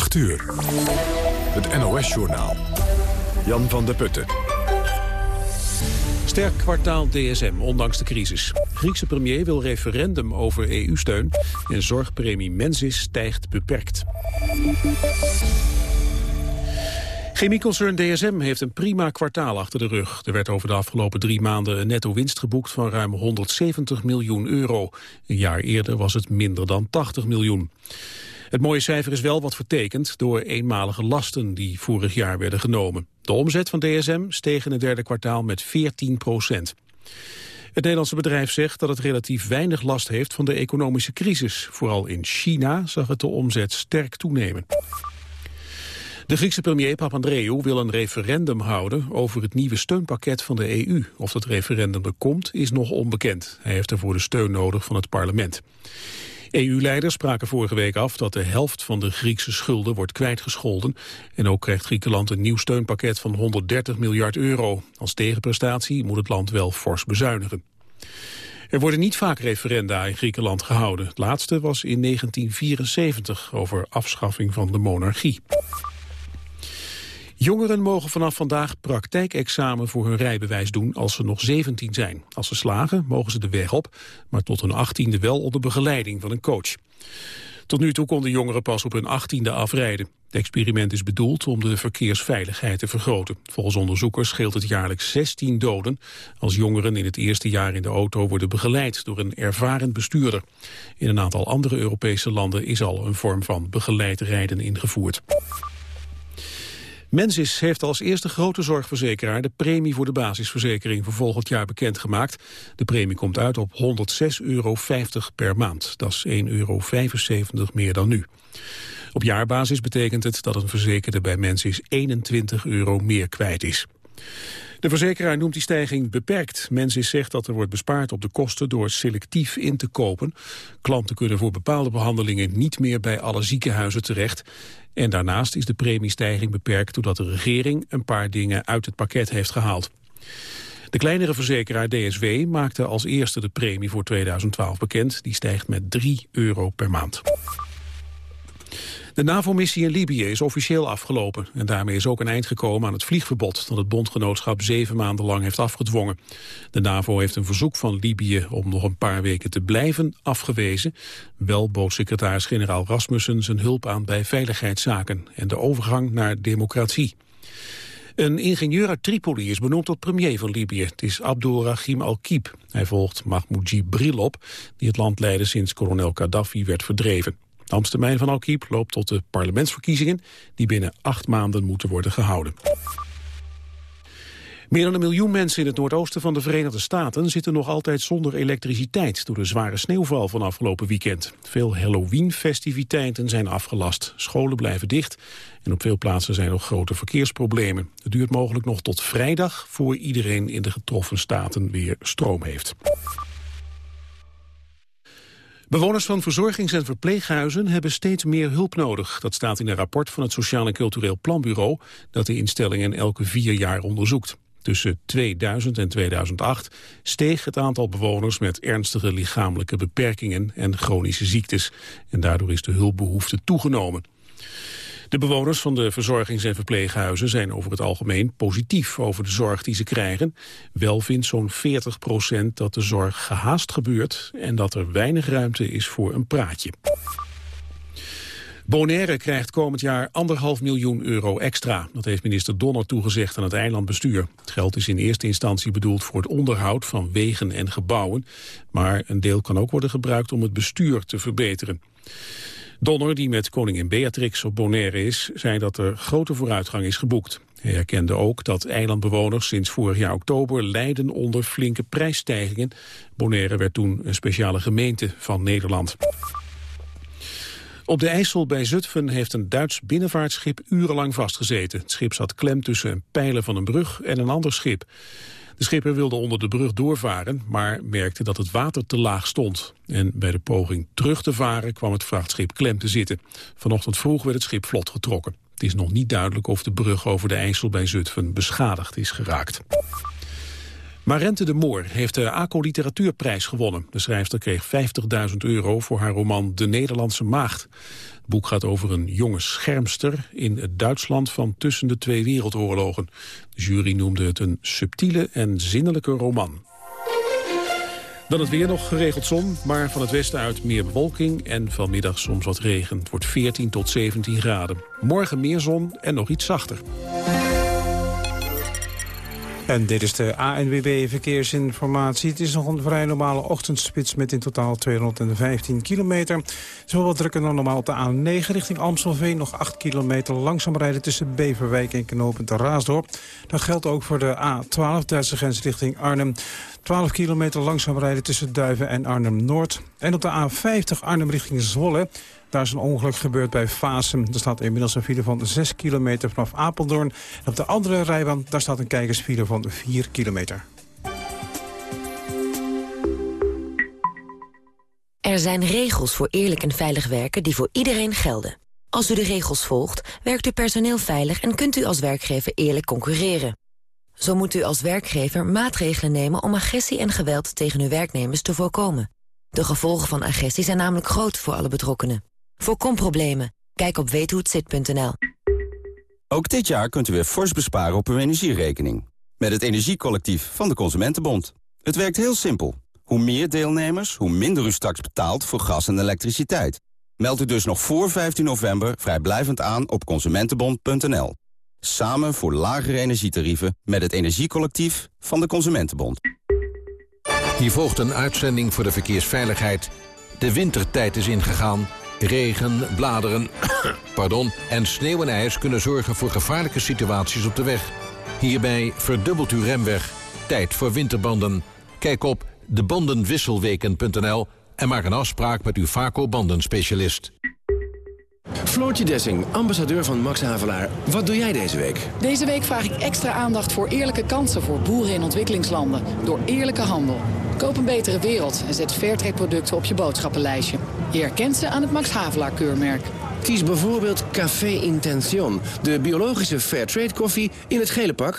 8 uur. Het NOS-journaal. Jan van der Putten. Sterk kwartaal DSM, ondanks de crisis. Griekse premier wil referendum over EU-steun... en zorgpremie Mensis stijgt beperkt. Chemieconcern DSM heeft een prima kwartaal achter de rug. Er werd over de afgelopen drie maanden een netto winst geboekt van ruim 170 miljoen euro. Een jaar eerder was het minder dan 80 miljoen. Het mooie cijfer is wel wat vertekend door eenmalige lasten die vorig jaar werden genomen. De omzet van DSM steeg in het derde kwartaal met 14 procent. Het Nederlandse bedrijf zegt dat het relatief weinig last heeft van de economische crisis. Vooral in China zag het de omzet sterk toenemen. De Griekse premier Papandreou wil een referendum houden over het nieuwe steunpakket van de EU. Of dat referendum er komt is nog onbekend. Hij heeft ervoor de steun nodig van het parlement. EU-leiders spraken vorige week af dat de helft van de Griekse schulden wordt kwijtgescholden. En ook krijgt Griekenland een nieuw steunpakket van 130 miljard euro. Als tegenprestatie moet het land wel fors bezuinigen. Er worden niet vaak referenda in Griekenland gehouden. Het laatste was in 1974 over afschaffing van de monarchie. Jongeren mogen vanaf vandaag praktijkexamen voor hun rijbewijs doen als ze nog 17 zijn. Als ze slagen mogen ze de weg op, maar tot hun 18e wel onder begeleiding van een coach. Tot nu toe konden jongeren pas op hun 18e afrijden. Het experiment is bedoeld om de verkeersveiligheid te vergroten. Volgens onderzoekers scheelt het jaarlijks 16 doden... als jongeren in het eerste jaar in de auto worden begeleid door een ervaren bestuurder. In een aantal andere Europese landen is al een vorm van begeleid rijden ingevoerd. Mensis heeft als eerste grote zorgverzekeraar de premie voor de basisverzekering voor volgend jaar bekendgemaakt. De premie komt uit op 106,50 euro per maand. Dat is 1,75 euro meer dan nu. Op jaarbasis betekent het dat een verzekerde bij Mensis 21 euro meer kwijt is. De verzekeraar noemt die stijging beperkt. Mensis zegt dat er wordt bespaard op de kosten door selectief in te kopen. Klanten kunnen voor bepaalde behandelingen niet meer bij alle ziekenhuizen terecht. En daarnaast is de premiestijging beperkt doordat de regering een paar dingen uit het pakket heeft gehaald. De kleinere verzekeraar DSW maakte als eerste de premie voor 2012 bekend. Die stijgt met 3 euro per maand. De NAVO-missie in Libië is officieel afgelopen. En daarmee is ook een eind gekomen aan het vliegverbod... dat het bondgenootschap zeven maanden lang heeft afgedwongen. De NAVO heeft een verzoek van Libië om nog een paar weken te blijven afgewezen. Wel bood secretaris-generaal Rasmussen zijn hulp aan bij veiligheidszaken... en de overgang naar democratie. Een ingenieur uit Tripoli is benoemd tot premier van Libië. Het is Abdulrahim al-Kib. Hij volgt Mahmoud Jibril op, die het land leidde sinds kolonel Gaddafi werd verdreven. De ambtstermijn van Al-Kiep loopt tot de parlementsverkiezingen... die binnen acht maanden moeten worden gehouden. Meer dan een miljoen mensen in het noordoosten van de Verenigde Staten zitten nog altijd zonder elektriciteit door de zware sneeuwval van afgelopen weekend. Veel Halloween-festiviteiten zijn afgelast, scholen blijven dicht en op veel plaatsen zijn nog grote verkeersproblemen. Het duurt mogelijk nog tot vrijdag voor iedereen in de getroffen staten weer stroom heeft. Bewoners van verzorgings- en verpleeghuizen hebben steeds meer hulp nodig. Dat staat in een rapport van het Sociaal en Cultureel Planbureau... dat de instellingen elke vier jaar onderzoekt. Tussen 2000 en 2008 steeg het aantal bewoners met ernstige lichamelijke beperkingen en chronische ziektes. En daardoor is de hulpbehoefte toegenomen. De bewoners van de verzorgings- en verpleeghuizen zijn over het algemeen positief over de zorg die ze krijgen. Wel vindt zo'n 40 procent dat de zorg gehaast gebeurt en dat er weinig ruimte is voor een praatje. Bonaire krijgt komend jaar anderhalf miljoen euro extra. Dat heeft minister Donner toegezegd aan het eilandbestuur. Het geld is in eerste instantie bedoeld voor het onderhoud van wegen en gebouwen. Maar een deel kan ook worden gebruikt om het bestuur te verbeteren. Donner, die met koningin Beatrix op Bonaire is, zei dat er grote vooruitgang is geboekt. Hij erkende ook dat eilandbewoners sinds vorig jaar oktober lijden onder flinke prijsstijgingen. Bonaire werd toen een speciale gemeente van Nederland. Op de IJssel bij Zutphen heeft een Duits binnenvaartschip urenlang vastgezeten. Het schip zat klem tussen een pijlen van een brug en een ander schip. De schipper wilde onder de brug doorvaren, maar merkte dat het water te laag stond. En bij de poging terug te varen kwam het vrachtschip klem te zitten. Vanochtend vroeg werd het schip vlot getrokken. Het is nog niet duidelijk of de brug over de IJssel bij Zutphen beschadigd is geraakt. Marente de Moor heeft de ACO Literatuurprijs gewonnen. De schrijfster kreeg 50.000 euro voor haar roman De Nederlandse Maagd. Boek gaat over een jonge schermster in het Duitsland van tussen de twee wereldoorlogen. De jury noemde het een subtiele en zinnelijke roman. Dan het weer nog geregeld zon, maar van het westen uit meer bewolking en vanmiddag soms wat regen. Het wordt 14 tot 17 graden. Morgen meer zon en nog iets zachter. En dit is de ANWB Verkeersinformatie. Het is nog een vrij normale ochtendspits met in totaal 215 kilometer. Het is wel wat drukker dan normaal op de A9 richting Amstelveen. Nog 8 kilometer langzaam rijden tussen Beverwijk en Knopend Raasdorp. Dat geldt ook voor de A12 Duitse grens richting Arnhem. 12 kilometer langzaam rijden tussen Duiven en Arnhem-Noord. En op de A50 Arnhem richting Zwolle daar is een ongeluk gebeurd bij Fasem. Er staat inmiddels een file van 6 kilometer vanaf Apeldoorn. En op de andere rijbaan daar staat een kijkersfile van 4 kilometer. Er zijn regels voor eerlijk en veilig werken die voor iedereen gelden. Als u de regels volgt, werkt uw personeel veilig... en kunt u als werkgever eerlijk concurreren. Zo moet u als werkgever maatregelen nemen om agressie en geweld tegen uw werknemers te voorkomen. De gevolgen van agressie zijn namelijk groot voor alle betrokkenen. Voorkom problemen. Kijk op weethohetzit.nl. Ook dit jaar kunt u weer fors besparen op uw energierekening. Met het Energiecollectief van de Consumentenbond. Het werkt heel simpel. Hoe meer deelnemers, hoe minder u straks betaalt voor gas en elektriciteit. Meld u dus nog voor 15 november vrijblijvend aan op consumentenbond.nl. Samen voor lagere energietarieven met het Energiecollectief van de Consumentenbond. Hier volgt een uitzending voor de verkeersveiligheid. De wintertijd is ingegaan Regen, bladeren pardon, en sneeuw en ijs kunnen zorgen voor gevaarlijke situaties op de weg. Hierbij verdubbelt uw remweg. Tijd voor winterbanden. Kijk op debandenwisselweken.nl en maak een afspraak met uw Vaco bandenspecialist. Floortje Dessing, ambassadeur van Max Havelaar. Wat doe jij deze week? Deze week vraag ik extra aandacht voor eerlijke kansen voor boeren in ontwikkelingslanden. Door eerlijke handel. Koop een betere wereld en zet Fairtrade producten op je boodschappenlijstje. Je herkent ze aan het Max Havelaar keurmerk. Kies bijvoorbeeld Café Intention, de biologische Fairtrade koffie in het gele pak.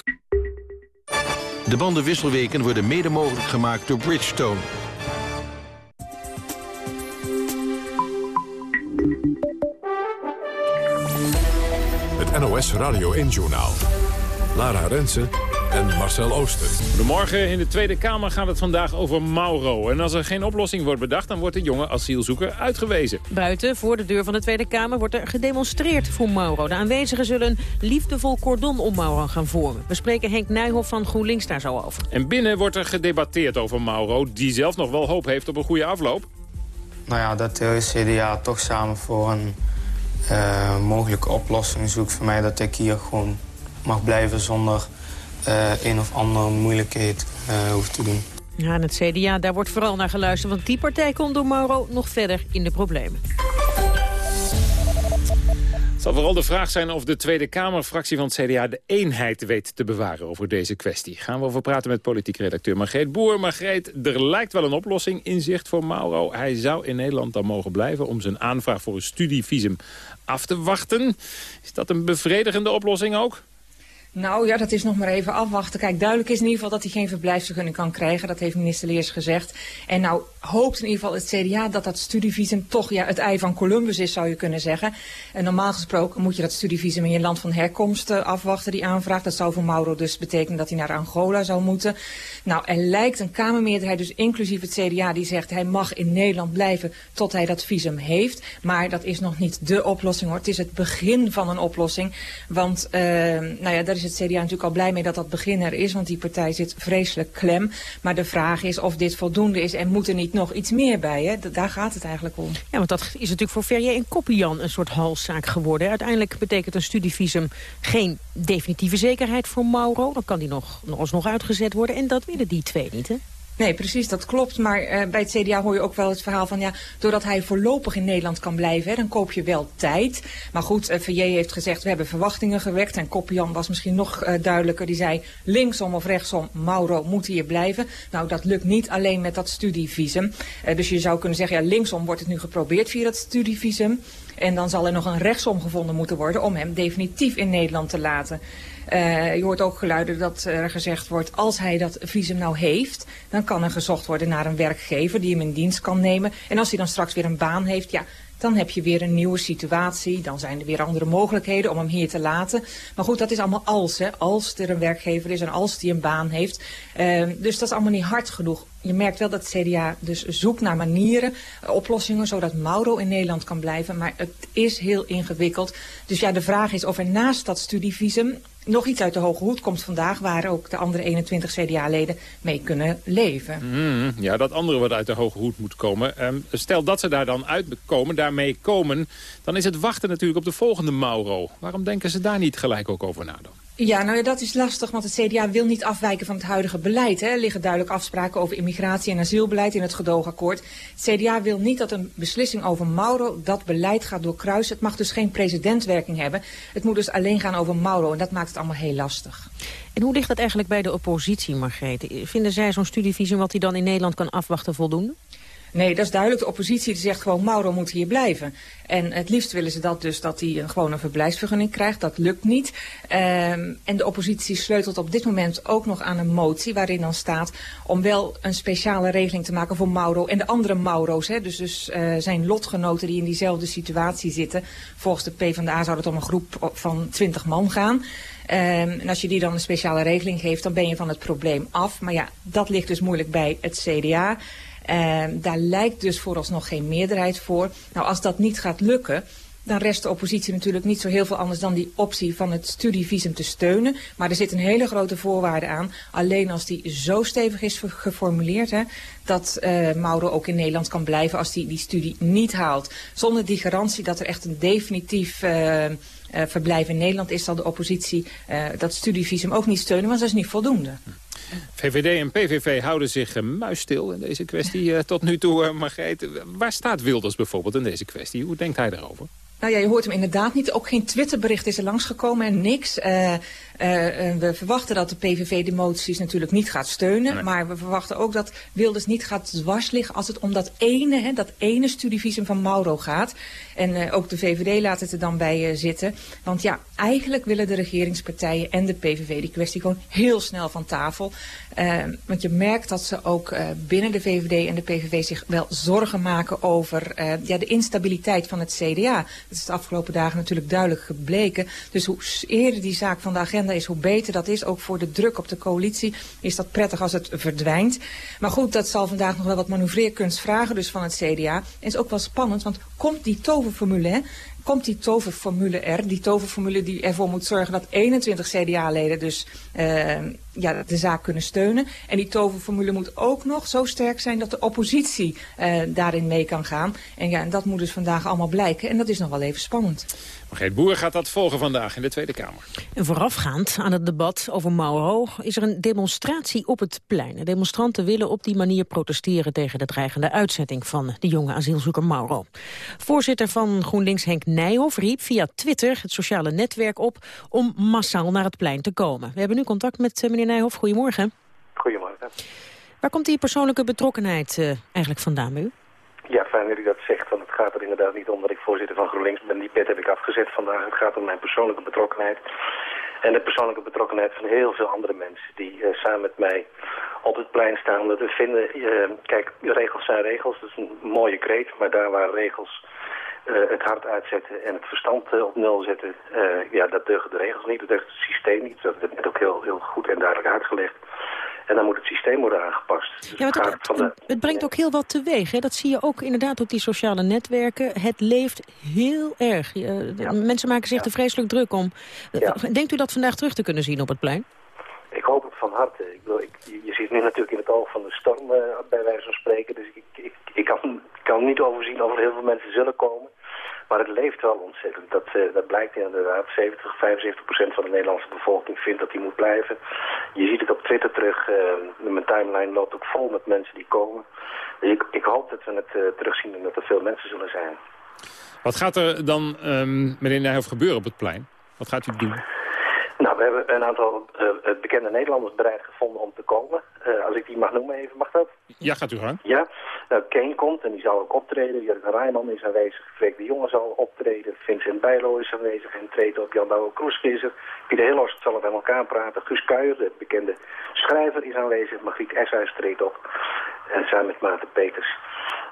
De bandenwisselweken worden mede mogelijk gemaakt door Bridgestone. Het NOS Radio 1 Journaal. Lara Rensen en Marcel Ooster. Goedemorgen. In de Tweede Kamer gaat het vandaag over Mauro. En als er geen oplossing wordt bedacht, dan wordt de jonge asielzoeker uitgewezen. Buiten, voor de deur van de Tweede Kamer, wordt er gedemonstreerd voor Mauro. De aanwezigen zullen een liefdevol cordon om Mauro gaan vormen. We spreken Henk Nijhoff van GroenLinks daar zo over. En binnen wordt er gedebatteerd over Mauro, die zelf nog wel hoop heeft op een goede afloop. Nou ja, dat de CDA toch samen voor een uh, mogelijke oplossing zoekt voor mij... dat ik hier gewoon mag blijven zonder uh, een of andere moeilijkheid uh, hoeft te doen. Ja, en het CDA, daar wordt vooral naar geluisterd... want die partij komt door Mauro nog verder in de problemen. Het zal vooral de vraag zijn of de Tweede Kamerfractie van het CDA de eenheid weet te bewaren over deze kwestie. Gaan we over praten met politiek redacteur Margreet Boer. Margreet, er lijkt wel een oplossing in zicht voor Mauro. Hij zou in Nederland dan mogen blijven om zijn aanvraag voor een studievisum af te wachten. Is dat een bevredigende oplossing ook? Nou ja, dat is nog maar even afwachten. Kijk, duidelijk is in ieder geval dat hij geen verblijfsvergunning kan krijgen. Dat heeft minister Leers gezegd. En nou hoopt in ieder geval het CDA dat dat studievisum toch ja, het ei van Columbus is, zou je kunnen zeggen. En normaal gesproken moet je dat studievisum in je land van herkomst uh, afwachten, die aanvraag. Dat zou voor Mauro dus betekenen dat hij naar Angola zou moeten. Nou, er lijkt een Kamermeerderheid, dus inclusief het CDA, die zegt hij mag in Nederland blijven tot hij dat visum heeft. Maar dat is nog niet de oplossing hoor. Het is het begin van een oplossing. Want, uh, nou ja, daar is het CDA natuurlijk al blij mee dat dat begin er is. Want die partij zit vreselijk klem. Maar de vraag is of dit voldoende is en moet er niet nog iets meer bij. Hè? Daar gaat het eigenlijk om. Ja, want dat is natuurlijk voor Ferrier en Koppian een soort halszaak geworden. Uiteindelijk betekent een studievisum geen definitieve zekerheid voor Mauro. Dan kan die nog, nog alsnog uitgezet worden. En dat willen die twee niet, hè? Nee, precies, dat klopt. Maar uh, bij het CDA hoor je ook wel het verhaal van... ja, doordat hij voorlopig in Nederland kan blijven, dan koop je wel tijd. Maar goed, uh, VJ heeft gezegd, we hebben verwachtingen gewekt. En Koppian was misschien nog uh, duidelijker. Die zei, linksom of rechtsom, Mauro moet hier blijven. Nou, dat lukt niet alleen met dat studievisum. dus je zou kunnen zeggen, ja, linksom wordt het nu geprobeerd via dat studievisum. En dan zal er nog een rechtsom gevonden moeten worden... om hem definitief in Nederland te laten. Uh, je hoort ook geluiden dat er gezegd wordt... als hij dat visum nou heeft... dan kan er gezocht worden naar een werkgever die hem in dienst kan nemen. En als hij dan straks weer een baan heeft... ja, dan heb je weer een nieuwe situatie. Dan zijn er weer andere mogelijkheden om hem hier te laten. Maar goed, dat is allemaal als. Hè. Als er een werkgever is en als die een baan heeft. Ehm, dus dat is allemaal niet hard genoeg. Je merkt wel dat het CDA dus zoekt naar manieren, oplossingen, zodat Mauro in Nederland kan blijven. Maar het is heel ingewikkeld. Dus ja, de vraag is of er naast dat studievisum nog iets uit de hoge hoed komt vandaag... waar ook de andere 21 CDA-leden mee kunnen leven. Mm, ja, dat andere wat uit de hoge hoed moet komen. Ehm, stel dat ze daar dan uitkomen, daarmee komen... dan is het wachten natuurlijk op de volgende Mauro. Waarom denken ze daar niet gelijk ook over na dan? Ja, nou ja, dat is lastig, want het CDA wil niet afwijken van het huidige beleid. Hè. Er liggen duidelijk afspraken over immigratie en asielbeleid in het gedoogakkoord. Het CDA wil niet dat een beslissing over Mauro dat beleid gaat doorkruisen. Het mag dus geen presidentwerking hebben. Het moet dus alleen gaan over Mauro en dat maakt het allemaal heel lastig. En hoe ligt dat eigenlijk bij de oppositie, Margrethe? Vinden zij zo'n studievisum wat hij dan in Nederland kan afwachten voldoende? Nee, dat is duidelijk. De oppositie zegt gewoon Mauro moet hier blijven. En het liefst willen ze dat dus dat hij een, gewoon een verblijfsvergunning krijgt. Dat lukt niet. Um, en de oppositie sleutelt op dit moment ook nog aan een motie waarin dan staat om wel een speciale regeling te maken voor Mauro en de andere Mauro's. Hè. Dus, dus uh, zijn lotgenoten die in diezelfde situatie zitten. Volgens de PvdA zou het om een groep van 20 man gaan. Um, en als je die dan een speciale regeling geeft, dan ben je van het probleem af. Maar ja, dat ligt dus moeilijk bij het CDA. Uh, daar lijkt dus vooralsnog geen meerderheid voor. Nou, als dat niet gaat lukken, dan rest de oppositie natuurlijk niet zo heel veel anders dan die optie van het studievisum te steunen. Maar er zit een hele grote voorwaarde aan. Alleen als die zo stevig is geformuleerd, hè, dat uh, Mauro ook in Nederland kan blijven als hij die, die studie niet haalt. Zonder die garantie dat er echt een definitief uh, uh, verblijf in Nederland is, zal de oppositie dat studievisum ook niet steunen, want dat is niet voldoende. VVD en PVV houden zich uh, muisstil in deze kwestie uh, tot nu toe, uh, Margreet. Waar staat Wilders bijvoorbeeld in deze kwestie? Hoe denkt hij daarover? Nou ja, je hoort hem inderdaad niet. Ook geen Twitterbericht is er langsgekomen en niks. Uh, uh, we verwachten dat de PVV de moties natuurlijk niet gaat steunen. Nee. Maar we verwachten ook dat Wilders niet gaat dwars liggen als het om dat ene, hè, dat ene studievisum van Mauro gaat. En uh, ook de VVD laat het er dan bij zitten. Want ja, eigenlijk willen de regeringspartijen en de PVV die kwestie gewoon heel snel van tafel. want je merkt dat ze ook binnen de VVD en de PVV zich wel zorgen maken over ja, de instabiliteit van het CDA. Dat is de afgelopen dagen natuurlijk duidelijk gebleken. Dus hoe eerder die zaak van de agenda is, hoe beter dat is. Ook voor de druk op de coalitie is dat prettig als het verdwijnt. Maar goed, dat zal vandaag nog wel wat manoeuvreerkunst vragen dus van het CDA. En is ook wel spannend, want komt die toverformule, hè, komt die toverformule er. Die toverformule die ervoor moet zorgen dat 21 CDA-leden dus uh, ja, de zaak kunnen steunen. En die toverformule moet ook nog zo sterk zijn dat de oppositie uh, daarin mee kan gaan. En ja, en dat moet dus vandaag allemaal blijken. En dat is nog wel even spannend. Margreet Boer gaat dat volgen vandaag in de Tweede Kamer. En voorafgaand aan het debat over Mauro is er een demonstratie op het plein. De demonstranten willen op die manier protesteren tegen de dreigende uitzetting van de jonge asielzoeker Mauro. Voorzitter van GroenLinks Henk Nijhoff riep via Twitter, het sociale netwerk, op om massaal naar het plein te komen. We hebben nu contact met meneer Nijhoff. Goedemorgen. Goedemorgen. Waar komt die persoonlijke betrokkenheid uh, eigenlijk vandaan bij u? Ja, fijn dat u dat zegt, want het gaat er inderdaad niet om voorzitter van GroenLinks ben. Die pet heb ik afgezet vandaag. Het gaat om mijn persoonlijke betrokkenheid. En de persoonlijke betrokkenheid van heel veel andere mensen die uh, samen met mij op het plein staan. Dat we vinden, uh, kijk, regels zijn regels, dat is een mooie kreet, maar daar waar regels uh, het hart uitzetten en het verstand op nul zetten, ja, dat deugen de regels niet, dat deugt het systeem niet. Dat werd ook heel, heel goed en duidelijk uitgelegd. En dan moet het systeem worden aangepast. Dus ja, het, het, de... het, brengt ook heel wat teweeg. Hè? Dat zie je ook inderdaad op die sociale netwerken. Het leeft heel erg. Ja. Mensen maken zich ja. er vreselijk druk om. Ja. Denkt u dat vandaag terug te kunnen zien op het plein? Ik hoop het van harte. Ik bedoel, ik, je zit nu natuurlijk in het oog van de storm, uh, bij wijze van spreken. Dus ik, ik, ik kan, kan niet overzien of er heel veel mensen zullen komen. Maar het leeft wel ontzettend. Dat, uh, dat blijkt inderdaad. 70, 75 procent van de Nederlandse bevolking vindt dat hij moet blijven. Je ziet het op Twitter terug. Uh, mijn timeline loopt ook vol met mensen die komen. Ik, ik hoop dat we het uh, terugzien en dat er veel mensen zullen zijn. Wat gaat er dan, um, meneer Nijhoff, gebeuren op het plein? Wat gaat u doen? Nou, we hebben een aantal uh, bekende Nederlanders bereid gevonden om te komen. Uh, als ik die mag noemen even, mag dat? Ja, gaat u gang. Ja, nou, Kane komt en die zal ook optreden. Jurgen Rijman is aanwezig. Freek de Jonge zal optreden. Vincent Bijlo is aanwezig en treedt op. Jan Douwe Kroesvisser. Pieter Hillhorst zal het bij elkaar praten. Guus Kuijer, de bekende schrijver, is aanwezig. Margriet Eshuis treedt op. En samen met Maarten Peters.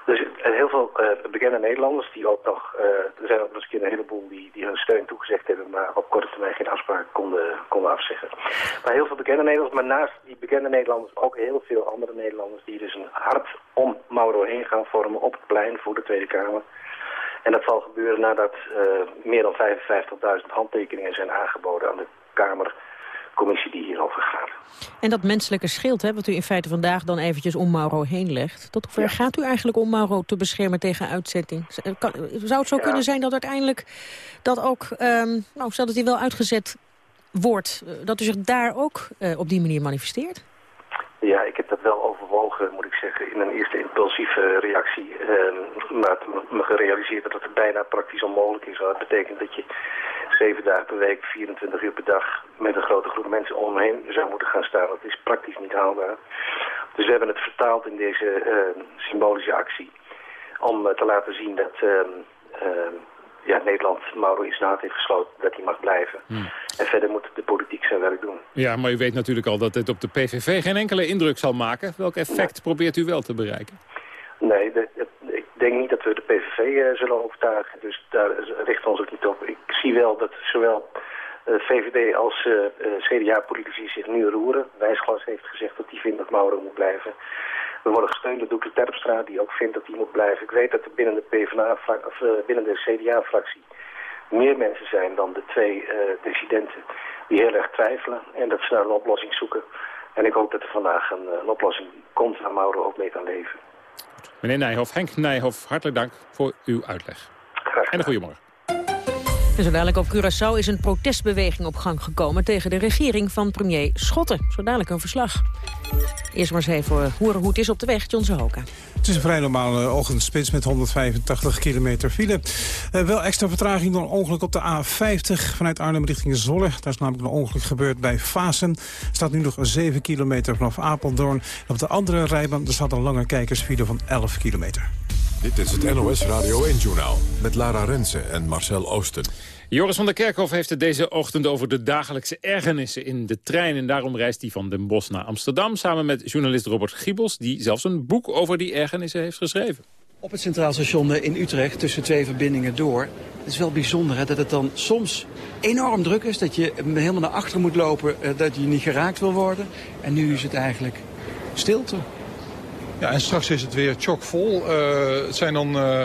Dus heel veel bekende Nederlanders die ook nog, er zijn ook nog eens een heleboel die, die hun steun toegezegd hebben, maar op korte termijn geen afspraak konden, konden afzeggen. Maar heel veel bekende Nederlanders, maar naast die bekende Nederlanders ook heel veel andere Nederlanders die dus een hart om Mauro heen gaan vormen op het plein voor de Tweede Kamer. En dat zal gebeuren nadat meer dan 55.000 handtekeningen zijn aangeboden aan de Kamercommissie die hierover gaat. En dat menselijke schild, hè, wat u in feite vandaag dan eventjes om Mauro heen legt. Tot hoever gaat u eigenlijk om Mauro te beschermen tegen uitzetting? Zou het zo kunnen zijn dat uiteindelijk dat ook, um, nou, stel dat hij wel uitgezet wordt, eh, dat u zich daar ook uh, op die manier manifesteert? Ja, ik heb dat wel overwogen, moet ik zeggen, in een eerste impulsieve reactie. Uh, maar me gerealiseerd dat het bijna praktisch onmogelijk is. Dat betekent dat je zeven dagen per week, 24 uur per dag met een grote groep mensen om me heen zou moeten gaan staan. Dat is praktisch niet haalbaar. Dus we hebben het vertaald in deze uh, symbolische actie om uh, te laten zien dat uh, ja, Nederland Mauro Isnaat heeft gesloten dat hij mag blijven. Hmm. En verder moet de politiek zijn werk doen. Ja, maar u weet natuurlijk al dat dit op de PVV geen enkele indruk zal maken. Welk effect probeert u wel te bereiken? Nee, de, ik denk niet dat we de PVV uh, zullen overtuigen. Dus daar richten we ons ook niet op. Ik zie wel dat zowel VVD als uh, CDA-politici zich nu roeren. Wijsglas heeft gezegd dat hij vindt dat Mauro moet blijven. We worden gesteund door Doekle Terpstra, die ook vindt dat hij moet blijven. Ik weet dat er binnen de, PvdA of, binnen de CDA-fractie meer mensen zijn dan de twee dissidenten die heel erg twijfelen. En dat ze naar een oplossing zoeken. En ik hoop dat er vandaag een, een oplossing komt waar Mauro ook mee kan leven. Meneer Nijhoff, Henk Nijhoff, hartelijk dank voor uw uitleg. En een goedemorgen. En zo dadelijk op Curaçao is een protestbeweging op gang gekomen... tegen de regering van premier Schotten. Zo dadelijk een verslag. Eerst maar eens even horen hoe het is op de weg, John Zahoka. Het is een vrij normale ochtendspits met 185 kilometer file. Uh, wel extra vertraging door een ongeluk op de A50 vanuit Arnhem richting Zolle. Daar is namelijk een ongeluk gebeurd bij Fasen. Er staat nu nog 7 kilometer vanaf Apeldoorn. op de andere rijbaan staat een lange kijkersfile van 11 kilometer. Dit is het NOS Radio 1-journaal met Lara Rensen en Marcel Oosten. Joris van der Kerkhof heeft het deze ochtend over de dagelijkse ergernissen in de trein. En daarom reist hij van Den Bosch naar Amsterdam samen met journalist Robert Giebels... die zelfs een boek over die ergernissen heeft geschreven. Op het Centraal Station in Utrecht tussen twee verbindingen door. Het is wel bijzonder hè, dat het dan soms enorm druk is. Dat je helemaal naar achteren moet lopen, eh, dat je niet geraakt wil worden. En nu is het eigenlijk stilte. Ja, en straks is het weer chockvol. Uh, het zijn dan... Uh,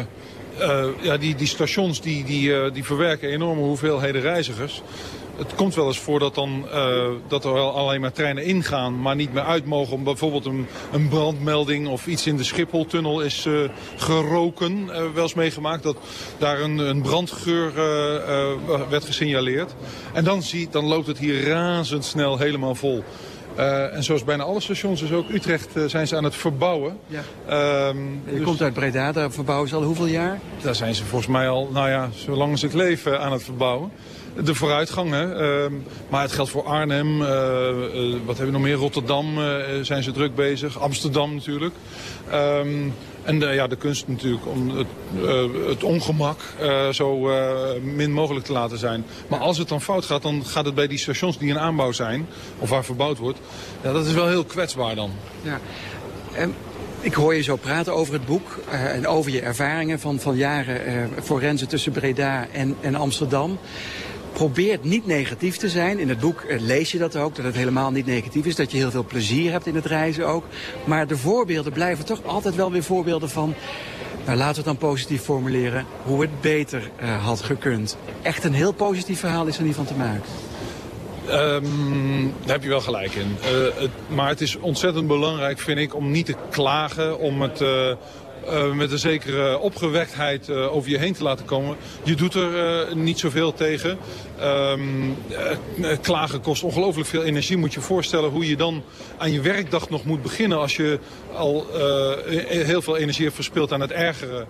uh, ja, die, die stations die, die, die verwerken enorme hoeveelheden reizigers. Het komt wel eens voor dat, dan, dat er wel alleen maar treinen ingaan, maar niet meer uit mogen. Bijvoorbeeld een, een brandmelding of iets in de Schipholtunnel is geroken. wel eens meegemaakt dat daar een, een brandgeur werd gesignaleerd. En dan, zie, dan loopt het hier razendsnel helemaal vol. Uh, en zoals bijna alle stations, dus ook Utrecht, uh, zijn ze aan het verbouwen. Ja. Um, je dus... komt uit Breda, daar verbouwen ze al hoeveel jaar? Daar zijn ze volgens mij al, nou ja, zolang als ik leef aan het verbouwen. De vooruitgang, hè. Uh, maar het geldt voor Arnhem, wat hebben we nog meer? Rotterdam zijn ze druk bezig, Amsterdam natuurlijk. Um, en de, ja, de kunst natuurlijk om het, uh, het ongemak uh, zo uh, min mogelijk te laten zijn. Maar als het dan fout gaat, dan gaat het bij die stations die in aanbouw zijn, of waar verbouwd wordt, ja, dat is wel heel kwetsbaar dan. Ja. En ik hoor je zo praten over het boek en over je ervaringen van, van jaren forensen tussen Breda en, en Amsterdam probeert niet negatief te zijn. In het boek eh, lees je dat ook, dat het helemaal niet negatief is. Dat je heel veel plezier hebt in het reizen ook. Maar de voorbeelden blijven toch altijd wel weer voorbeelden van... Nou, laten we het dan positief formuleren, hoe het beter uh, had gekund. Echt een heel positief verhaal is er niet van te maken. Um, daar heb je wel gelijk in. Het, maar het is ontzettend belangrijk, vind ik, om niet te klagen, om het, uh, met een zekere opgewektheid uh, over je heen te laten komen. Je doet er uh, niet zoveel tegen. Um, klagen kost ongelooflijk veel energie. Moet je voorstellen hoe je dan aan je werkdag nog moet beginnen... als je al heel veel energie hebt verspild aan het ergeren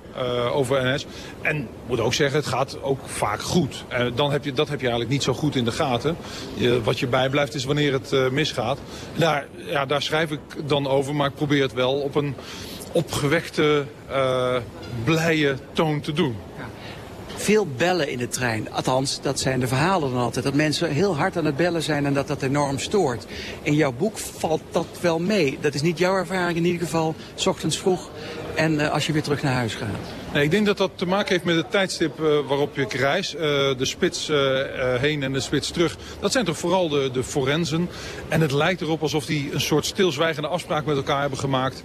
over NS. En moet ook zeggen, het gaat ook vaak goed. dan heb je, dat heb je eigenlijk niet zo goed in de gaten. Wat je bijblijft is wanneer het misgaat. Daar, ja, daar schrijf ik dan over, maar ik probeer het wel op een opgewekte, uh, blije toon te doen. Veel bellen in de trein. Althans, dat zijn de verhalen dan altijd. Dat mensen heel hard aan het bellen zijn en dat dat enorm stoort. In jouw boek valt dat wel mee. Dat is niet jouw ervaring in ieder geval. S ochtends vroeg en eh, als je weer terug naar huis gaat? Ik denk dat dat te maken heeft met het tijdstip uh, waarop ik reis. Uh, de spits uh, heen en de spits terug. Dat zijn toch vooral de, de forensen. En het lijkt erop alsof die een soort stilzwijgende afspraak met elkaar hebben gemaakt.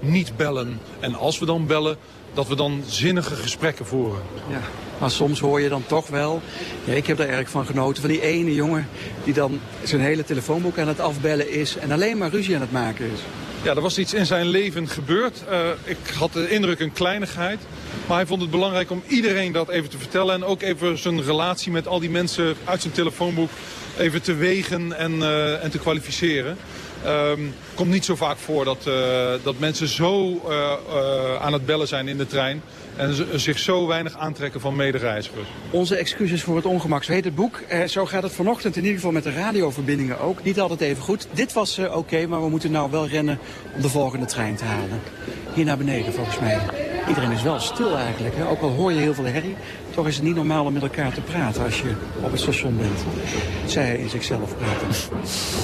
niet bellen. En als we dan bellen, dat we dan zinnige gesprekken voeren. Ja, maar soms hoor je dan toch wel... Ja, ik heb daar erg van genoten, van die ene jongen... die dan zijn hele telefoonboek aan het afbellen is... en alleen maar ruzie aan het maken is. Ja, er was iets in zijn leven gebeurd. Uh, ik had de indruk een kleinigheid. Maar hij vond het belangrijk om iedereen dat even te vertellen. En ook even zijn relatie met al die mensen uit zijn telefoonboek even te wegen en, uh, en te kwalificeren. Um, komt niet zo vaak voor dat, uh, dat mensen zo uh, uh, aan het bellen zijn in de trein. En zich zo weinig aantrekken van medereizigers. Onze excuses voor het ongemak, zo heet het boek. Eh, zo gaat het vanochtend in ieder geval met de radioverbindingen ook. Niet altijd even goed. Dit was oké, maar we moeten nou wel rennen om de volgende trein te halen. Hier naar beneden volgens mij. Iedereen is wel stil eigenlijk. Hè? Ook al hoor je heel veel herrie. Toch is het niet normaal om met elkaar te praten als je op het station bent. Zij in zichzelf praten.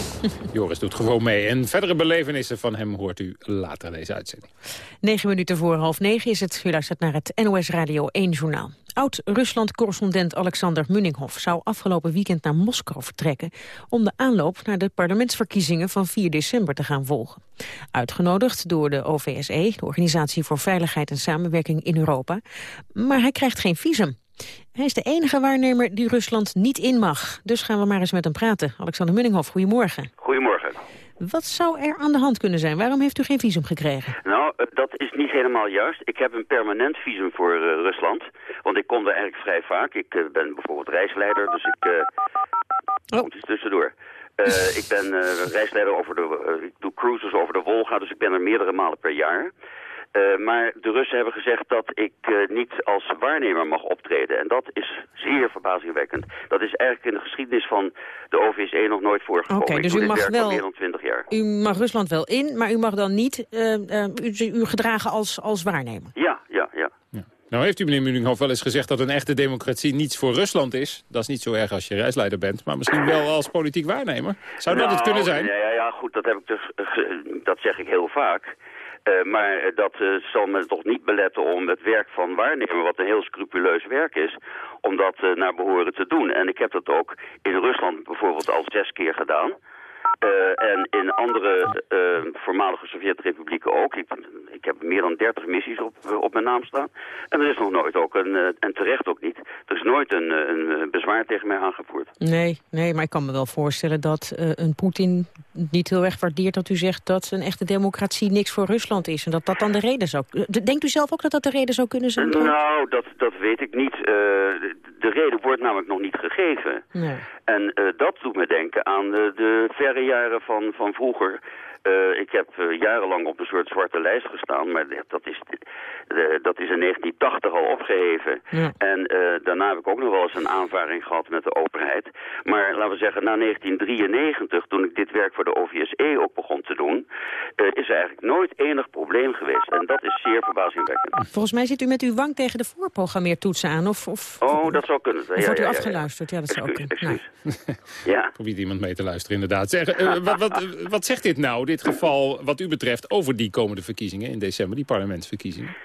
Joris doet gewoon mee. En verdere belevenissen van hem hoort u later deze uitzending. Negen minuten voor half negen is het. U luistert naar het NOS Radio 1 Journaal. Oud-Rusland-correspondent Alexander Munninghoff zou afgelopen weekend naar Moskou vertrekken om de aanloop naar de parlementsverkiezingen van 4 december te gaan volgen. Uitgenodigd door de OVSE, de Organisatie voor Veiligheid en Samenwerking in Europa, maar hij krijgt geen visum. Hij is de enige waarnemer die Rusland niet in mag. Dus gaan we maar eens met hem praten. Alexander Munninghoff, goedemorgen. Goedemorgen. Wat zou er aan de hand kunnen zijn? Waarom heeft u geen visum gekregen? Nou, eh, dat is niet helemaal juist. Ik heb een permanent visum voor uh, Rusland. Want ik kom er eigenlijk vrij vaak. Ik uh, ben bijvoorbeeld reisleider, dus ik... Uh, oh. Tussendoor. Uh, ik ben reisleider over de... ik doe cruises over de Wolga, dus ik ben er meerdere malen per jaar. Uh, maar de Russen hebben gezegd dat ik uh, niet als waarnemer mag optreden. En dat is zeer verbazingwekkend. Dat is eigenlijk in de geschiedenis van de OVSE nog nooit voorgekomen. Oké, okay, dus u mag wel... meer dan 20 jaar. U mag Rusland wel in, maar u mag dan niet uh, u, u, gedragen als, als waarnemer. Ja, ja, ja. ja. Nou heeft u, meneer Muninghoff, wel eens gezegd dat een echte democratie niets voor Rusland is. Dat is niet zo erg als je reisleider bent, maar misschien wel als politiek waarnemer. Zou nou, dat het kunnen zijn? Ja, ja, ja, goed, dat, heb ik dus, dat zeg ik heel vaak. Uh, maar dat uh, zal me toch niet beletten om het werk van waarnemer, wat een heel scrupuleus werk is, om dat uh, naar behoren te doen. En ik heb dat ook in Rusland bijvoorbeeld al zes keer gedaan. En in andere voormalige Sovjet-republieken ook. Ik, heb meer dan 30 missies op, op mijn naam staan. En er is nog nooit ook een, uh, en terecht ook niet, er is nooit een, een bezwaar tegen mij aangevoerd. Nee, nee, maar ik kan me wel voorstellen dat een Poetin niet heel erg waardeert dat u zegt dat een echte democratie niks voor Rusland is. En dat dat dan de reden zou... Denkt u zelf ook dat dat de reden zou kunnen zijn? Nou, dat, dat weet ik niet. De, de, reden wordt namelijk nog niet gegeven. Nee. En dat doet me denken aan de, de verre jaren van, van vroeger. Uh, ik heb uh, jarenlang op een soort zwarte lijst gestaan, maar dat is, uh, dat is in 1980 al opgeheven. Ja. En daarna heb ik ook nog wel eens een aanvaring gehad met de overheid. Maar laten we zeggen, na 1993, toen ik dit werk voor de OVSE ook begon te doen, is er eigenlijk nooit enig probleem geweest. En dat is zeer verbazingwekkend. Volgens mij zit u met uw wang tegen de voorprogrammeertoetsen aan, of... of oh, dat zou kunnen. Of ja, wordt u ja, afgeluisterd? Ja, dat zou kunnen. Nee. ja. Probeert iemand mee te luisteren, inderdaad. Zeg, wat, wat, wat zegt dit nou, geval wat u betreft over die komende verkiezingen in december, die parlementsverkiezingen?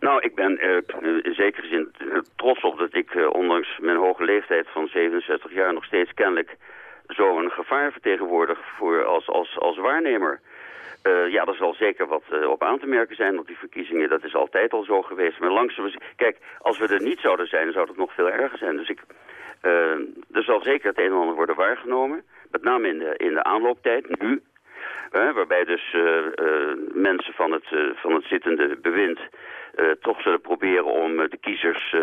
Nou, ik ben uh, in zekere zin trots op dat ik, uh, ondanks mijn hoge leeftijd van 67 jaar, nog steeds kennelijk zo'n gevaar vertegenwoordig voor als, als, als waarnemer. Ja, er zal zeker wat op aan te merken zijn op die verkiezingen. Dat is altijd al zo geweest. Maar langzaam... Kijk, als we er niet zouden zijn, zou het nog veel erger zijn. Dus ik, uh, er zal zeker het een en ander worden waargenomen. Met name in de, in de aanlooptijd, nu. Waarbij dus mensen van het, van het zittende bewind toch zullen proberen om de kiezers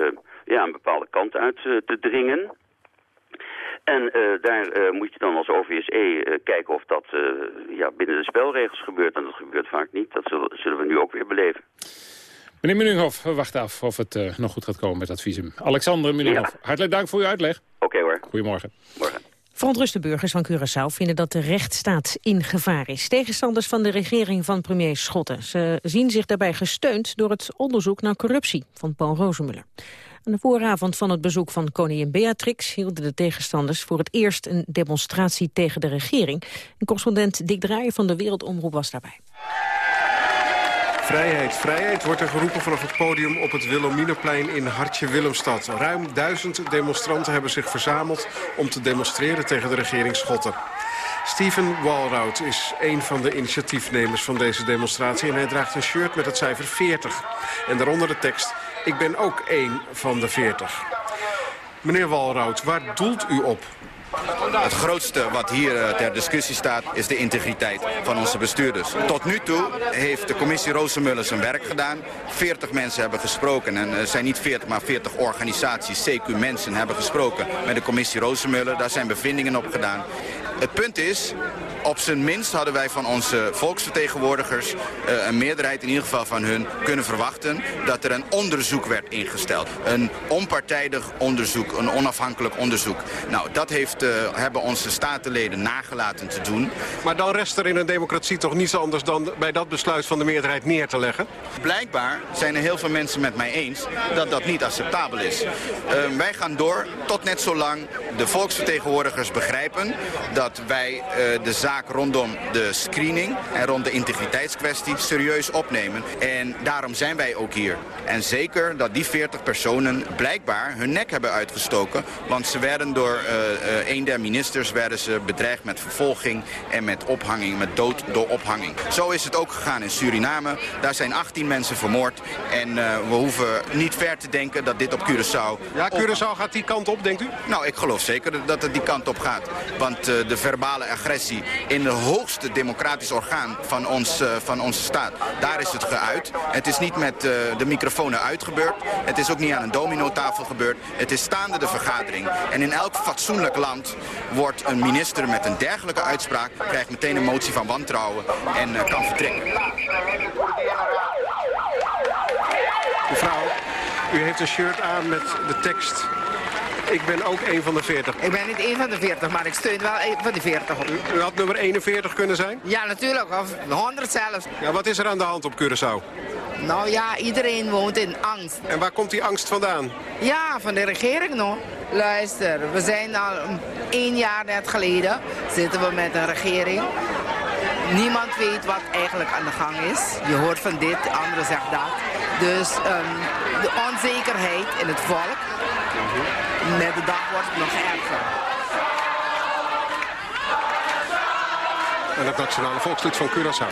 ja, een bepaalde kant uit te dringen. En uh, daar uh, moet je dan als OVSE uh, kijken of dat ja, binnen de spelregels gebeurt. En dat gebeurt vaak niet. Dat zullen, zullen we nu ook weer beleven. Meneer Muninghoff, we wachten af of het nog goed gaat komen met dat visum. Alexander Muninghoff, ja. hartelijk dank voor uw uitleg. Oké okay, hoor. Goedemorgen. Morgen. Verontruste burgers van Curaçao vinden dat de rechtsstaat in gevaar is. Tegenstanders van de regering van premier Schotten. Ze zien zich daarbij gesteund door het onderzoek naar corruptie van Paul Rozemuller. Aan de vooravond van het bezoek van koningin Beatrix hielden de tegenstanders voor het eerst een demonstratie tegen de regering. En correspondent Dick Draaier van de Wereldomroep was daarbij. Vrijheid, vrijheid wordt er geroepen vanaf het podium op het Wilhelminaplein in Hartje Willemstad. Ruim duizend demonstranten hebben zich verzameld om te demonstreren tegen de regering Schotten. Steven Walrout is een van de initiatiefnemers van deze demonstratie... en hij draagt een shirt met het cijfer 40. En daaronder de tekst, ik ben ook één van de 40. Meneer Walrout, waar doelt u op? Het grootste wat hier eh, ter discussie staat is de integriteit van onze bestuurders. Tot nu toe heeft de commissie Rozenmuller zijn werk gedaan. 40 mensen hebben gesproken en er zijn niet 40 maar 40 organisaties, CQ mensen hebben gesproken met de commissie Rozenmuller. Daar zijn bevindingen op gedaan. Het punt is, op zijn minst hadden wij van onze volksvertegenwoordigers, uh, een meerderheid in ieder geval van hun, kunnen verwachten dat er een onderzoek werd ingesteld. Een onpartijdig onderzoek, een onafhankelijk onderzoek. Nou, dat heeft, uh, hebben onze statenleden nagelaten te doen. Maar dan rest er in een democratie toch niets anders dan bij dat besluit van de meerderheid neer te leggen? Blijkbaar zijn er heel veel mensen met mij eens dat dat niet acceptabel is. Uh, wij gaan door tot net zolang de volksvertegenwoordigers begrijpen dat wij de zaak rondom de screening en rond de integriteitskwestie serieus opnemen. En daarom zijn wij ook hier. En zeker dat die 40 personen blijkbaar hun nek hebben uitgestoken. Want ze werden door uh, uh, een der ministers werden ze bedreigd met vervolging en met ophanging, met dood door ophanging. Zo is het ook gegaan in Suriname. Daar zijn 18 mensen vermoord. En we hoeven niet ver te denken dat dit op Curaçao... Ja, Curaçao gaat die kant op, denkt u? Nou, ik geloof zeker dat het die kant op gaat. Want de verbale agressie in het hoogste democratisch orgaan van, ons, uh, van onze staat. Daar is het geuit. Het is niet met uh, de microfoons uitgebeurd. Het is ook niet aan een dominotafel gebeurd. Het is staande de vergadering. En in elk fatsoenlijk land wordt een minister met een dergelijke uitspraak... krijgt meteen een motie van wantrouwen en uh, kan vertrekken. Mevrouw, u heeft een shirt aan met de tekst ik ben ook een van de 40. Ik ben niet een van de 40, maar ik steun wel een van de 40 op. U, u, had nummer 41 kunnen zijn? Ja, natuurlijk. Of 100 zelfs. Ja, wat is er aan de hand op Curaçao? Nou ja, iedereen woont in angst. En waar komt die angst vandaan? Ja, van de regering nog. Luister, we zijn al één jaar net geleden zitten we met een regering. Niemand weet wat eigenlijk aan de gang is. Je hoort van dit, de andere zegt dat. Dus um, de onzekerheid in het volk. Met de dag wordt het nog erger. En het Nationale Volkslied van Curaçao.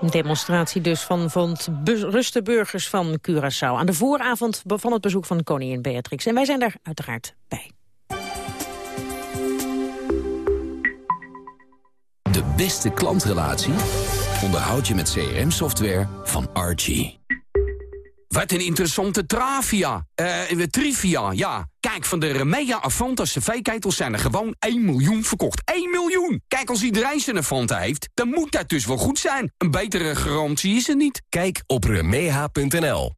Een demonstratie dus van, van ruste burgers van Curaçao... aan de vooravond van het bezoek van koningin Beatrix. En wij zijn daar uiteraard bij. De beste klantrelatie onderhoud je met CRM-software van Archie. Wat een interessante travia. Eh, trivia, ja. Kijk, van de Remea Avanta cv-ketels zijn er gewoon 1 miljoen verkocht. 1 miljoen! Kijk, als iedereen zijn Avanta heeft, dan moet dat dus wel goed zijn. Een betere garantie is er niet. Kijk op remeha.nl.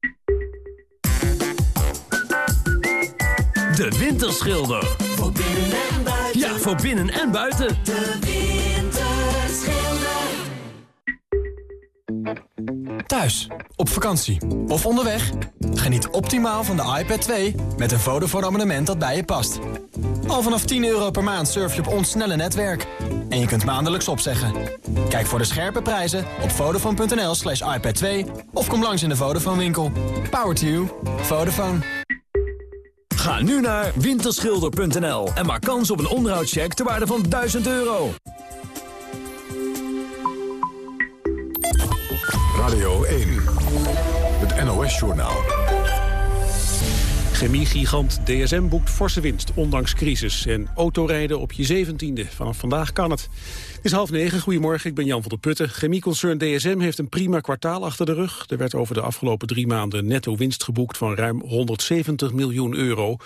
De Winterschilder. Voor binnen en buiten. Ja, voor binnen en buiten. De Thuis, op vakantie of onderweg? Geniet optimaal van de iPad 2 met een Vodafone abonnement dat bij je past. Al vanaf 10 euro per maand surf je op ons snelle netwerk. En je kunt maandelijks opzeggen. Kijk voor de scherpe prijzen op vodafone.nl slash iPad 2 of kom langs in de Vodafone winkel. Power to you. Vodafone. Ga nu naar winterschilder.nl en maak kans op een onderhoudscheck ter waarde van 1000 euro. Radio 1, het NOS-journaal. Chemiegigant DSM boekt forse winst, ondanks crisis. En autorijden op je zeventiende. Vanaf vandaag kan het. Het is half negen. Goedemorgen, ik ben Jan van der Putten. Chemieconcern DSM heeft een prima kwartaal achter de rug. Er werd over de afgelopen drie maanden netto winst geboekt van ruim 170 miljoen euro.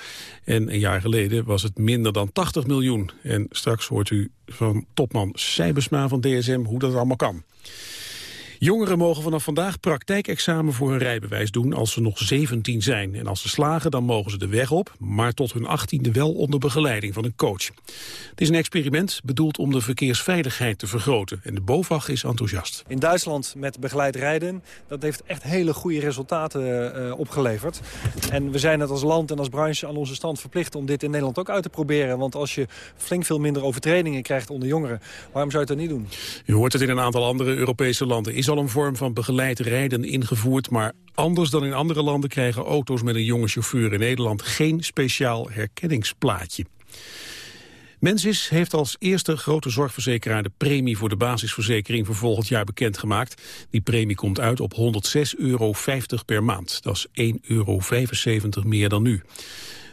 En een jaar geleden was het minder dan 80 miljoen. En straks hoort u van topman Sijbesma van DSM hoe dat allemaal kan. Jongeren mogen vanaf vandaag praktijkexamen voor hun rijbewijs doen als ze nog 17 zijn. En als ze slagen, dan mogen ze de weg op, maar tot hun 18e wel onder begeleiding van een coach. Het is een experiment bedoeld om de verkeersveiligheid te vergroten. En de BOVAG is enthousiast. In Duitsland met begeleid rijden, dat heeft echt hele goede resultaten uh, opgeleverd. En we zijn het als land en als branche aan onze stand verplicht om dit in Nederland ook uit te proberen. Want als je flink veel minder overtredingen krijgt onder jongeren, waarom zou je het dan niet doen? U hoort het in een aantal andere Europese landen. Is al een vorm van begeleid rijden ingevoerd, maar anders dan in andere landen krijgen auto's met een jonge chauffeur in Nederland geen speciaal herkenningsplaatje. Mensis heeft als eerste grote zorgverzekeraar de premie voor de basisverzekering voor volgend jaar bekendgemaakt. Die premie komt uit op 106,50 euro per maand. Dat is 1,75 euro meer dan nu.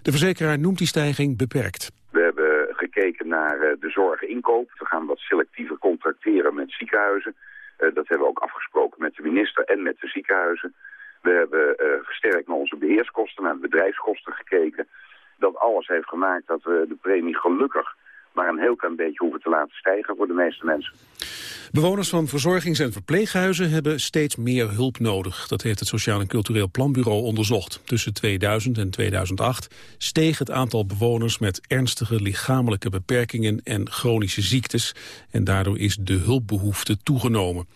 De verzekeraar noemt die stijging beperkt. We hebben gekeken naar eh, de zorginkoop. We gaan wat selectiever contracteren met ziekenhuizen. Eh, dat hebben we ook afgesproken met de minister en met de ziekenhuizen. We hebben uh, versterkt naar onze beheerskosten, naar bedrijfskosten gekeken. Dat alles heeft gemaakt dat we de premie gelukkig maar een heel klein beetje hoeven te laten stijgen voor de meeste mensen. Bewoners van verzorgings- en verpleeghuizen hebben steeds meer hulp nodig. Dat heeft het Sociaal en Cultureel Planbureau onderzocht. Tussen 2000 en 2008 steeg het aantal bewoners met ernstige lichamelijke beperkingen en chronische ziektes. En daardoor is de hulpbehoefte toegenomen.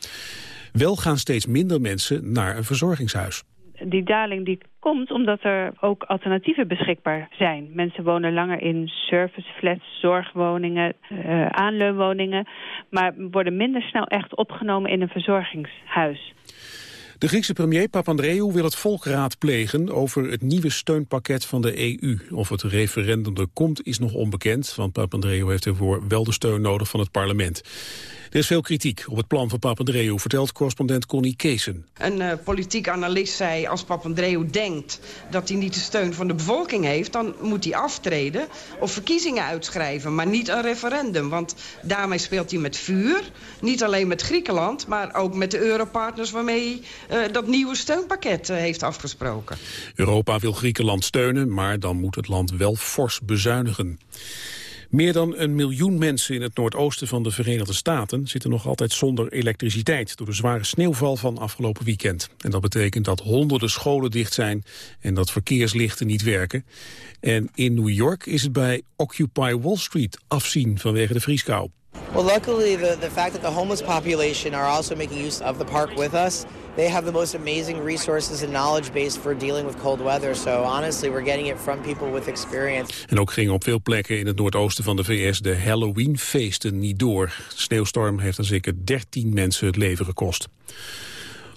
Wel gaan steeds minder mensen naar een verzorgingshuis die daling die komt omdat er ook alternatieven beschikbaar zijn. Mensen wonen langer in serviceflats, zorgwoningen, uh, aanleunwoningen... maar worden minder snel echt opgenomen in een verzorgingshuis. De Griekse premier Papandreou wil het volk raadplegen over het nieuwe steunpakket van de EU. Of het referendum er komt is nog onbekend, want Papandreou heeft ervoor wel de steun nodig van het parlement. Er is veel kritiek op het plan van Papandreou, vertelt correspondent Connie Keesen. Een uh, politiek analist zei, als Papandreou denkt dat hij niet de steun van de bevolking heeft... dan moet hij aftreden of verkiezingen uitschrijven, maar niet een referendum. Want daarmee speelt hij met vuur, niet alleen met Griekenland... maar ook met de europartners waarmee hij uh, dat nieuwe steunpakket uh, heeft afgesproken. Europa wil Griekenland steunen, maar dan moet het land wel fors bezuinigen. Meer dan een miljoen mensen in het noordoosten van de Verenigde Staten zitten nog altijd zonder elektriciteit door de zware sneeuwval van afgelopen weekend. En dat betekent dat honderden scholen dicht zijn en dat verkeerslichten niet werken. En in New York is het bij Occupy Wall Street afzien vanwege de vrieskou. Well, luckily the, the fact that the homeless population are also making use of the park with us they have the most amazing resources and knowledge base for dealing with cold weather. So honestly, we're getting it from people with experience. En ook gingen op veel plekken in het noordoosten van de VS de Halloween-feesten niet door. De sneeuwstorm heeft er zeker 13 mensen het leven gekost.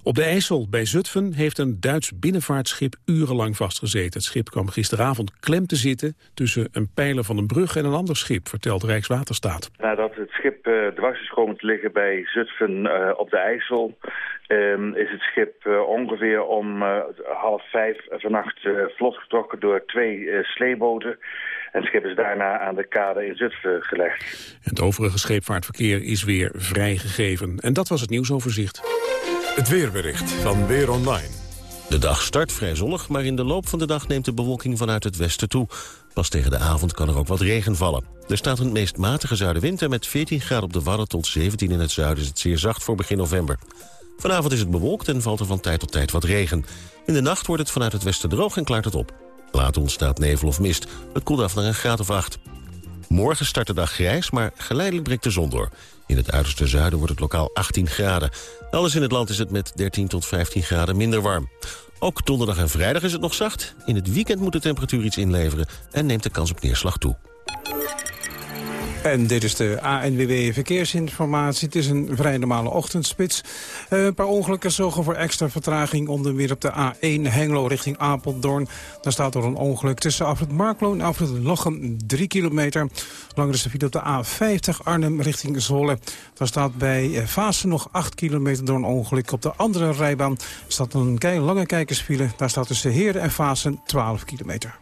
Op de IJssel bij Zutphen heeft een Duits binnenvaartschip urenlang vastgezeten. Het schip kwam gisteravond klem te zitten tussen een pijler van een brug en een ander schip, vertelt Rijkswaterstaat. Nadat het schip uh, dwars is komen te liggen bij Zutphen uh, op de IJssel, uh, is het schip uh, ongeveer om half vijf vannacht vlot getrokken door twee sleeboten. En het schip is daarna aan de kade in Zutphen gelegd. Het overige scheepvaartverkeer is weer vrijgegeven. En dat was het nieuwsoverzicht. Het weerbericht van Weer Online. De dag start vrij zonnig, maar in de loop van de dag neemt de bewolking vanuit het westen toe. Pas tegen de avond kan er ook wat regen vallen. Er staat een meest matige zuidenwind en met 14 graden op de Wadden tot 17 in het zuiden is het zeer zacht voor begin november. Vanavond is het bewolkt en valt er van tijd tot tijd wat regen. In de nacht wordt het vanuit het westen droog en klaart het op. Later ontstaat nevel of mist. Het koelt af naar een graad of 8. Morgen start de dag grijs, maar geleidelijk breekt de zon door. In het uiterste zuiden wordt het lokaal 18 graden. Alles in het land is het met 13 tot 15 graden minder warm. Ook donderdag en vrijdag is het nog zacht. In het weekend moet de temperatuur iets inleveren en neemt de kans op neerslag toe. En dit is de ANWB Verkeersinformatie. Het is een vrij normale ochtendspits. Uh, een paar ongelukken zorgen voor extra vertraging... onder weer op de A1 Hengelo richting Apeldoorn. Daar staat er een ongeluk tussen Afrit Marklo en Afrit Lochem 3 kilometer. Langer is op de A50 Arnhem richting Zwolle. Daar staat bij Vaassen nog 8 kilometer door een ongeluk. Op de andere rijbaan staat een lange kijkersfile. Daar staat tussen Heerden en Vaassen 12 kilometer.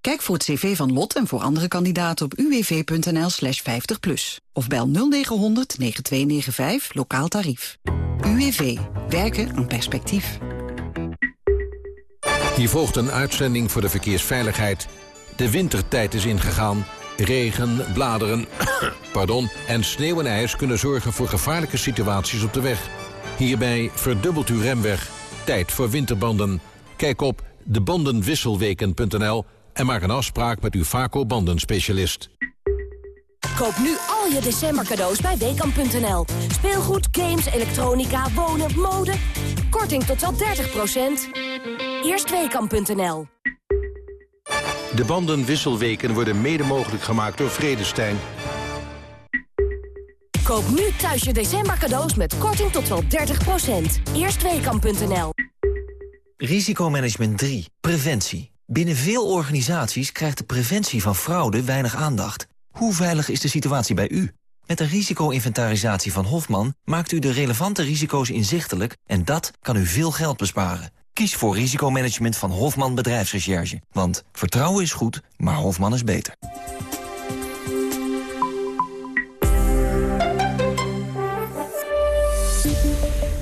Kijk voor het cv van Lot en voor andere kandidaten op uwv.nl slash 50 plus. Of bel 0900 9295 lokaal tarief. UWV. Werken aan perspectief. Hier volgt een uitzending voor de verkeersveiligheid. De wintertijd is ingegaan. Regen, bladeren pardon, en sneeuw en ijs kunnen zorgen voor gevaarlijke situaties op de weg. Hierbij verdubbelt uw remweg. Tijd voor winterbanden. Kijk op debandenwisselweken.nl en maak een afspraak met uw Vaco bandenspecialist. Koop nu al je december cadeaus bij Weekamp.nl. Speelgoed, games, elektronica, wonen, mode. Korting tot wel 30%. Eerst Weekamp.nl. De bandenwisselweken worden mede mogelijk gemaakt door Vredestein. Koop nu thuis je december cadeaus met korting tot wel 30%. Eerst Weekamp.nl. Risicomanagement 3. Preventie. Binnen veel organisaties krijgt de preventie van fraude weinig aandacht. Hoe veilig is de situatie bij u? Met de risico-inventarisatie van Hofman maakt u de relevante risico's inzichtelijk... en dat kan u veel geld besparen. Kies voor risicomanagement van Hofman Bedrijfsrecherche. Want vertrouwen is goed, maar Hofman is beter.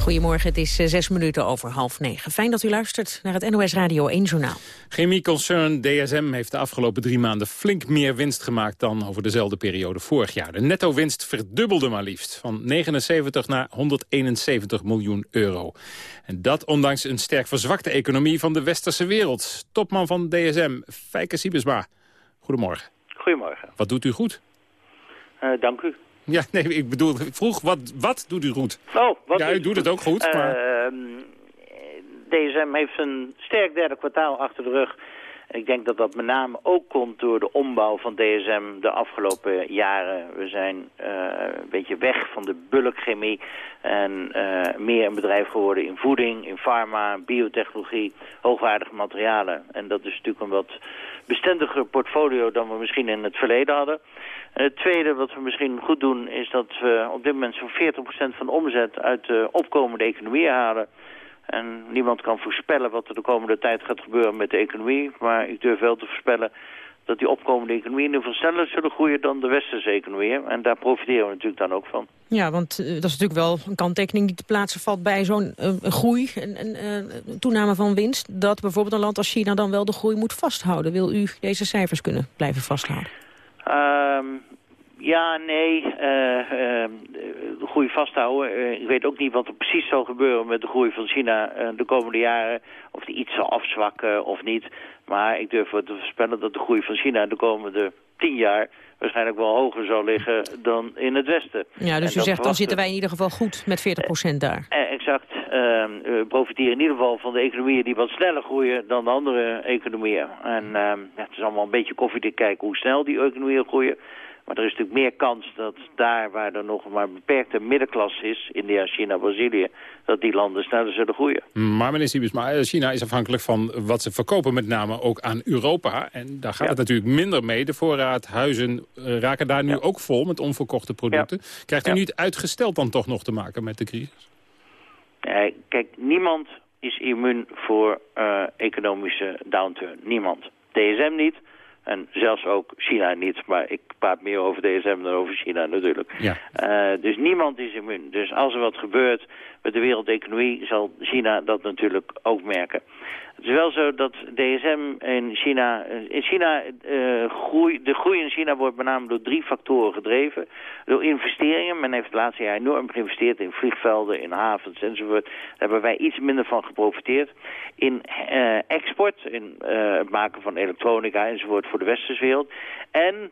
Goedemorgen, het is eh, zes minuten over half negen. Fijn dat u luistert naar het NOS Radio 1 Journaal. Chemieconcern DSM heeft de afgelopen drie maanden flink meer winst gemaakt dan over dezelfde periode vorig jaar. De netto-winst verdubbelde maar liefst, van 79 naar 171 miljoen euro. En dat ondanks een sterk verzwakte economie van de westerse wereld. Topman van DSM, Fijke Siebesma. Goedemorgen. Goedemorgen. Wat doet u goed? Uh, dank u. Ja, nee, ik bedoel, ik vroeg, wat, wat doet u goed? Oh, wat ja, u doet het ook goed, uh, maar... DSM heeft een sterk derde kwartaal achter de rug. Ik denk dat dat met name ook komt door de ombouw van DSM de afgelopen jaren. We zijn uh, een beetje weg van de bulkchemie en uh, meer een bedrijf geworden in voeding, in pharma, biotechnologie, hoogwaardige materialen. En dat is natuurlijk een wat bestendiger portfolio dan we misschien in het verleden hadden. En het tweede wat we misschien goed doen is dat we op dit moment zo'n 40% van de omzet uit de opkomende economie halen. En niemand kan voorspellen wat er de komende tijd gaat gebeuren met de economie. Maar ik durf wel te voorspellen dat die opkomende economieën geval sneller zullen groeien dan de westerse economieën. En daar profiteren we natuurlijk dan ook van. Ja, want uh, dat is natuurlijk wel een kanttekening die te plaatsen valt bij zo'n uh, groei, een uh, toename van winst. Dat bijvoorbeeld een land als China dan wel de groei moet vasthouden. Wil u deze cijfers kunnen blijven vasthouden? Um, ja, nee. Uh, uh, de groei vasthouden. Uh, ik weet ook niet wat er precies zal gebeuren met de groei van China de komende jaren. Of die iets zal afzwakken of niet. Maar ik durf te voorspellen dat de groei van China de komende tien jaar waarschijnlijk wel hoger zal liggen dan in het Westen. Ja, dus u zegt dan zitten wij in ieder geval goed met 40% daar. exact. Ehm, we profiteren in ieder geval van de economieën die wat sneller groeien dan de andere economieën. En ehm, het is allemaal een beetje koffie te kijken hoe snel die economieën groeien. Maar er is natuurlijk meer kans dat daar waar er nog maar beperkte middenklasse is... India, China, Brazilië, dat die landen sneller zullen groeien. Maar meneer Siebesma, China is afhankelijk van wat ze verkopen... met name ook aan Europa. En daar gaat ja. het natuurlijk minder mee. De voorraadhuizen raken daar nu ja. ook vol met onverkochte producten. Ja. Krijgt u niet uitgesteld dan toch nog te maken met de crisis? Nee, kijk, niemand is immuun voor uh, economische downturn. Niemand. DSM niet, en zelfs ook China niet, maar ik praat meer over DSM dan over China natuurlijk. Ja. Uh, dus niemand is immuun. Dus als er wat gebeurt met de wereldeconomie, zal China dat natuurlijk ook merken. Het is wel zo dat DSM in China... In China uh, de groei in China wordt met name door drie factoren gedreven. Door investeringen. Men heeft het laatste jaar enorm geïnvesteerd in vliegvelden, in havens enzovoort. Daar hebben wij iets minder van geprofiteerd. In uh, export, in uh, het maken van elektronica enzovoort voor de westerse wereld. En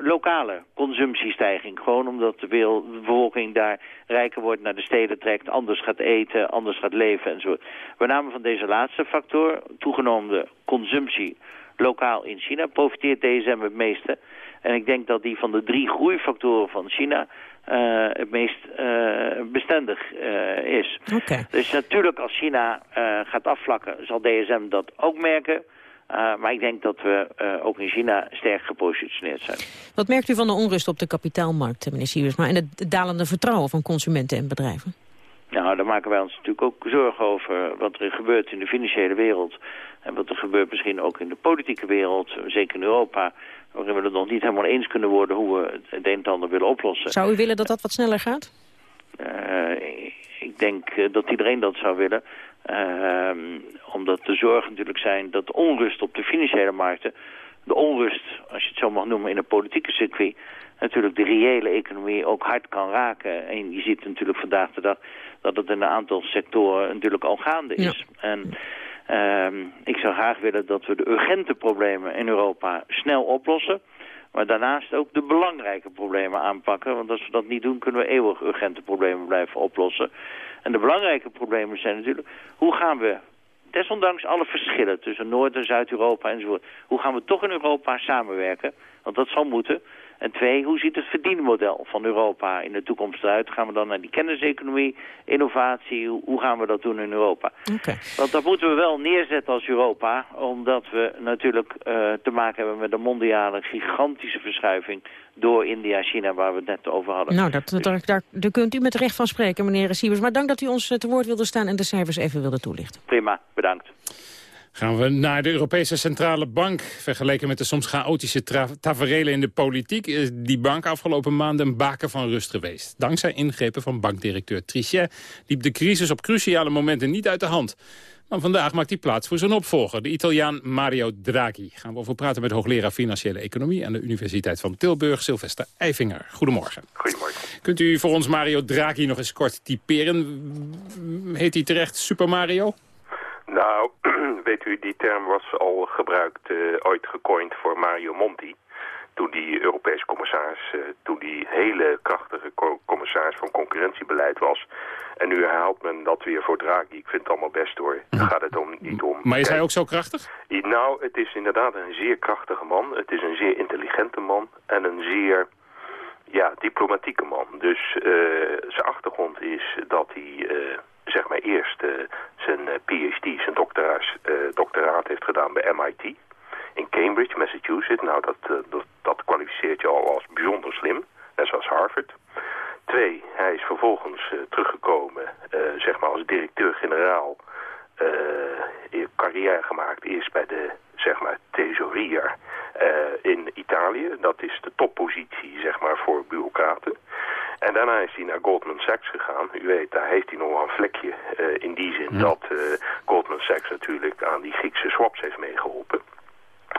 lokale consumptiestijging. Gewoon omdat de, bevolking daar rijker wordt, naar de steden trekt, anders gaat eten, anders gaat leven en zo. Met name van deze laatste factor, toegenomen consumptie lokaal in China, profiteert DSM het meeste. En ik denk dat die van de drie groeifactoren van China uh, het meest uh, bestendig uh, is. Okay. Dus natuurlijk als China gaat afvlakken zal DSM dat ook merken. maar ik denk dat we ook in China sterk gepositioneerd zijn. Wat merkt u van de onrust op de kapitaalmarkt, meneer Sieversma... en het dalende vertrouwen van consumenten en bedrijven? Nou, daar maken wij ons natuurlijk ook zorgen over wat er gebeurt in de financiële wereld. En wat er gebeurt misschien ook in de politieke wereld, zeker in Europa waarin we het nog niet helemaal eens kunnen worden hoe we het een en ander willen oplossen. Zou u willen dat dat wat sneller gaat? Uh, ik denk uh, dat iedereen dat zou willen. Uh, omdat de zorgen natuurlijk zijn dat de onrust op de financiële markten... de onrust, als je het zo mag noemen, in een politieke circuit... natuurlijk de reële economie ook hard kan raken. En je ziet natuurlijk vandaag de dag dat het in een aantal sectoren natuurlijk al gaande is. Ja. En Uh, ik zou graag willen dat we de urgente problemen in Europa snel oplossen. Maar daarnaast ook de belangrijke problemen aanpakken. Want als we dat niet doen, kunnen we eeuwig urgente problemen blijven oplossen. En de belangrijke problemen zijn natuurlijk... hoe gaan we, desondanks alle verschillen tussen Noord- en Zuid-Europa enzovoort... hoe gaan we toch in Europa samenwerken? Want dat zal moeten. En twee, hoe ziet het verdienmodel van Europa in de toekomst eruit? Gaan we dan naar die kenniseconomie, innovatie? Hoe gaan we dat doen in Europa? Okay. Want dat moeten we wel neerzetten als Europa, omdat we natuurlijk uh, te maken hebben met een mondiale gigantische verschuiving door India, China, waar we het net over hadden. Nou, dat, dat, daar, daar kunt u met recht van spreken, meneer Siebers. Maar dank dat u ons te woord wilde staan en de cijfers even wilde toelichten. Prima, bedankt. Gaan we naar de Europese Centrale Bank. Vergeleken met de soms chaotische taferelen in de politiek... is die bank afgelopen maanden een baken van rust geweest. Dankzij ingrepen van bankdirecteur Trichet... liep de crisis op cruciale momenten niet uit de hand. Maar vandaag maakt hij plaats voor zijn opvolger, de Italiaan Mario Draghi. Gaan we over praten met hoogleraar Financiële Economie... aan de Universiteit van Tilburg, Sylvester Eifinger. Goedemorgen. Goedemorgen. Kunt u voor ons Mario Draghi nog eens kort typeren? Heet hij terecht Super Mario? Nou, weet u, die term was al gebruikt, uh, ooit gecoind voor Mario Monti. Toen die Europees commissaris, uh, toen die hele krachtige commissaris van concurrentiebeleid was. En nu herhaalt men dat weer voor Draghi. Ik vind het allemaal best hoor. Daar gaat het om, niet om. Maar is hij ook zo krachtig? Nou, het is inderdaad een zeer krachtige man. Het is een zeer intelligente man. En een zeer ja, diplomatieke man. Dus uh, zijn achtergrond is dat hij zeg maar eerst uh, zijn uh, PhD, zijn doctoraat, uh, doctoraat heeft gedaan bij MIT in Cambridge, Massachusetts. Nou, dat, dat, dat, kwalificeert je al als bijzonder slim, net zoals Harvard. Twee, hij is vervolgens teruggekomen, zeg maar als directeur-generaal, carrière gemaakt. Eerst bij de, zeg maar, tesorier in Italië. Dat is de toppositie, zeg maar, voor bureaucraten. En daarna is hij naar Goldman Sachs gegaan. U weet, daar heeft hij nog wel een vlekje uh, in die zin ja. dat uh, Goldman Sachs natuurlijk aan die Griekse swaps heeft meegeholpen.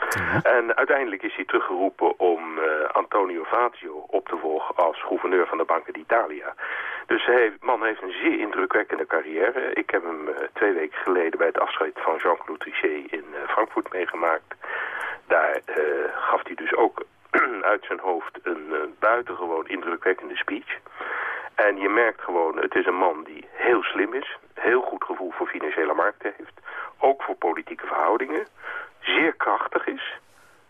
Ja. En uiteindelijk is hij teruggeroepen om uh, Antonio Fazio op te volgen als gouverneur van de Banca d'Italia. Dus de man heeft een zeer indrukwekkende carrière. Ik heb hem twee weken geleden bij het afscheid van Jean-Claude Trichet in Frankfurt meegemaakt. Daar gaf hij dus ook uit zijn hoofd een uh, buitengewoon indrukwekkende speech. En je merkt gewoon, het is een man die heel slim is, heel goed gevoel voor financiële markten heeft, ook voor politieke verhoudingen, zeer krachtig is,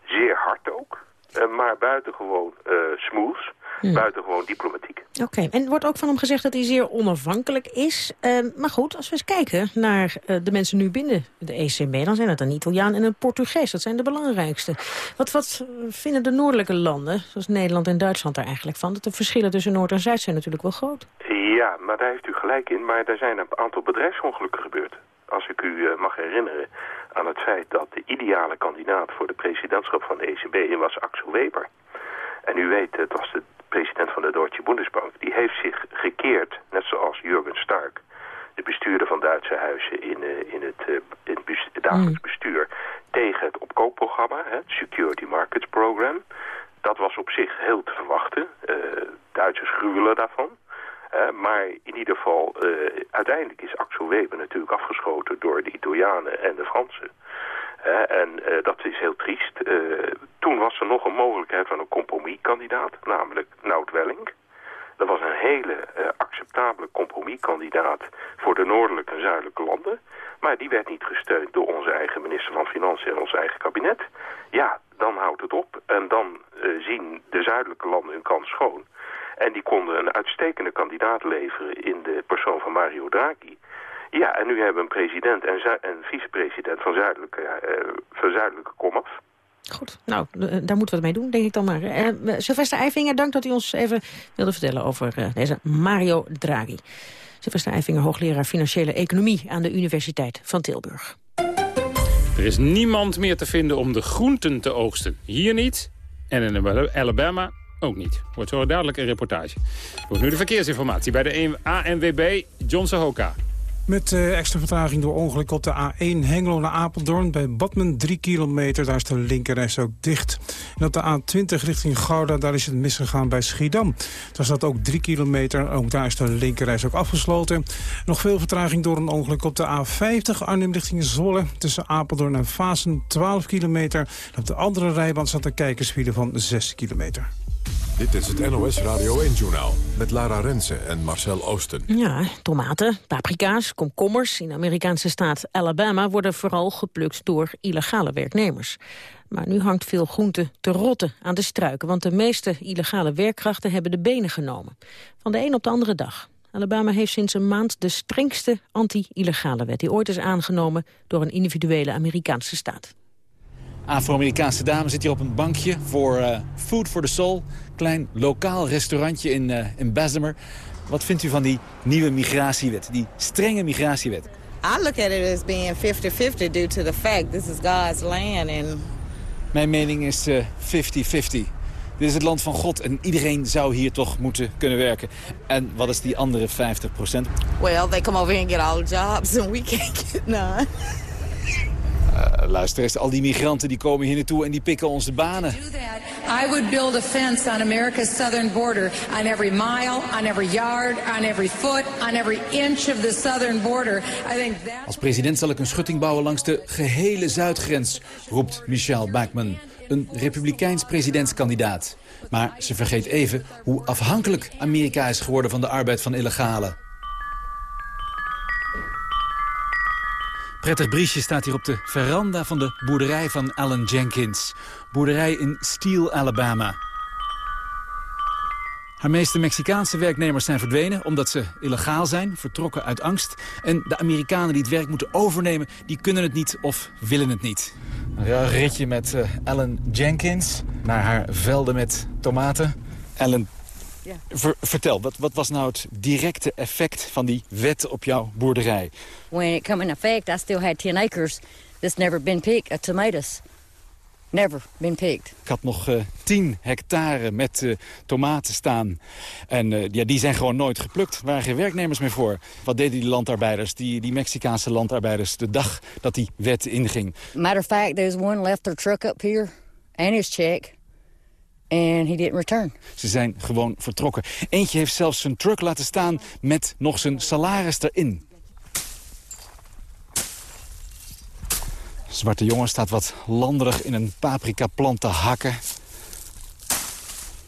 zeer hard ook, uh, maar buitengewoon uh, smooth, ja. buitengewoon diplomatiek. Oké, okay. en er wordt ook van hem gezegd dat hij zeer onafhankelijk is. Uh, maar goed, als we eens kijken naar uh, de mensen nu binnen de ECB... dan zijn het een Italiaan en een Portugees. Dat zijn de belangrijkste. Wat, wat vinden de noordelijke landen, zoals Nederland en Duitsland daar eigenlijk van? Dat de verschillen tussen Noord en Zuid zijn natuurlijk wel groot. Ja, maar daar heeft u gelijk in. Maar er zijn een aantal bedrijfsongelukken gebeurd. Als ik u uh, mag herinneren aan het feit dat de ideale kandidaat... voor de presidentschap van de ECB was Axel Weber... En u weet, het was de president van de Deutsche Bundesbank, die heeft zich gekeerd, net zoals Jurgen Stark, de bestuurder van Duitse huizen in, uh, in het, uh, in het, dagelijks mm. bestuur, tegen het opkoopprogramma, het Security Markets Program. Dat was op zich heel te verwachten. Uh, Duitsers gruwelen daarvan. maar in ieder geval, uiteindelijk is Axel Weber natuurlijk afgeschoten door de Italianen en de Fransen. En dat is heel triest. toen was er nog een mogelijkheid van een compromiskandidaat, namelijk Nout Welling. Dat was een hele acceptabele compromiskandidaat voor de noordelijke en zuidelijke landen. Maar die werd niet gesteund door onze eigen minister van Financiën en ons eigen kabinet. Ja, dan houdt het op. En dan zien de zuidelijke landen hun kans schoon. En die konden een uitstekende kandidaat leveren in de persoon van Mario Draghi. Ja, en nu hebben we een president en, een vicepresident van zuidelijke, uh, van zuidelijke komaf. Goed, nou, eh, daar moeten we het mee doen, denk ik dan maar. Uh, Sylvester Eifinger, dank dat u ons even wilde vertellen over uh, deze Mario Draghi. Sylvester Eifinger, hoogleraar Financiële Economie aan de Universiteit van Tilburg. Er is niemand meer te vinden om de groenten te oogsten. Hier niet en in Alabama ook niet. Wordt zo duidelijk een reportage. Wordt nu de verkeersinformatie bij de ANWB John Sahoka. Met uh, extra vertraging door ongeluk op de A1 Hengelo naar Apeldoorn. Bij Badmen 3 kilometer, daar is de linkerreis ook dicht. En op de A20 richting Gouda, daar is het misgegaan bij Schiedam. Daar staat ook 3 kilometer, ook daar is de linkerreis ook afgesloten. Nog veel vertraging door een ongeluk op de A50 Arnhem richting Zwolle. Tussen Apeldoorn en Fasen 12 kilometer. Op de andere rijbaan staat een kijkersfile van 6 kilometer. Dit is het NOS Radio 1-journaal met Lara Rensen en Marcel Oosten. Ja, tomaten, paprika's, komkommers in de Amerikaanse staat Alabama... worden vooral geplukt door illegale werknemers. Maar nu hangt veel groente te rotten aan de struiken... want de meeste illegale werkkrachten hebben de benen genomen. Van de een op de andere dag. Alabama heeft sinds een maand de strengste anti-illegale wet... die ooit is aangenomen door een individuele Amerikaanse staat. Afro-Amerikaanse dame zit hier op een bankje voor uh, Food for the Soul. Klein lokaal restaurantje in, uh, in Bessemer. Wat vindt u van die nieuwe migratiewet, die strenge migratiewet? I look at it as being 50-50 due to the fact this is God's land. And... Mijn mening is 50-50. Uh, Dit is het land van God en iedereen zou hier toch moeten kunnen werken. En wat is die andere 50% Well, they come over here and get all the jobs and we can't get none. Uh, luister eens, al die migranten die komen hier naartoe en die pikken onze banen. I would build a fence on America's southern border on every mile, on every yard, on every foot, on every inch of the southern border. I think that... Als president zal ik een schutting bouwen langs de gehele zuidgrens, roept Michelle Bachmann, een republikeins presidentskandidaat. Maar ze vergeet even hoe afhankelijk Amerika is geworden van de arbeid van illegalen. Prettig briesje staat hier op de veranda van de boerderij van Alan Jenkins. Boerderij in Steele, Alabama. Haar meeste Mexicaanse werknemers zijn verdwenen omdat ze illegaal zijn, vertrokken uit angst. En de Amerikanen die het werk moeten overnemen, die kunnen het niet of willen het niet. Een ritje met uh, Ellen Jenkins naar haar velden met tomaten. Ellen, vertel, wat, wat was nou het directe effect van die wet op jouw boerderij? When it came in effect, I still had 10 acres that's never been picked of tomatoes. Never been picked. Ik had nog uh, eh, 10 hectare met uh, tomaten staan. En uh, ja, die zijn gewoon nooit geplukt. Er waren geen werknemers meer voor. Wat deden die landarbeiders, die, die Mexicaanse landarbeiders... de dag dat die wet inging? Matter of fact, there's one left their truck up here and his check. And he didn't return. Ze zijn gewoon vertrokken. Eentje heeft zelfs zijn truck laten staan met nog zijn salaris erin. Zwarte jongen staat wat landerig in een paprika plant te hakken.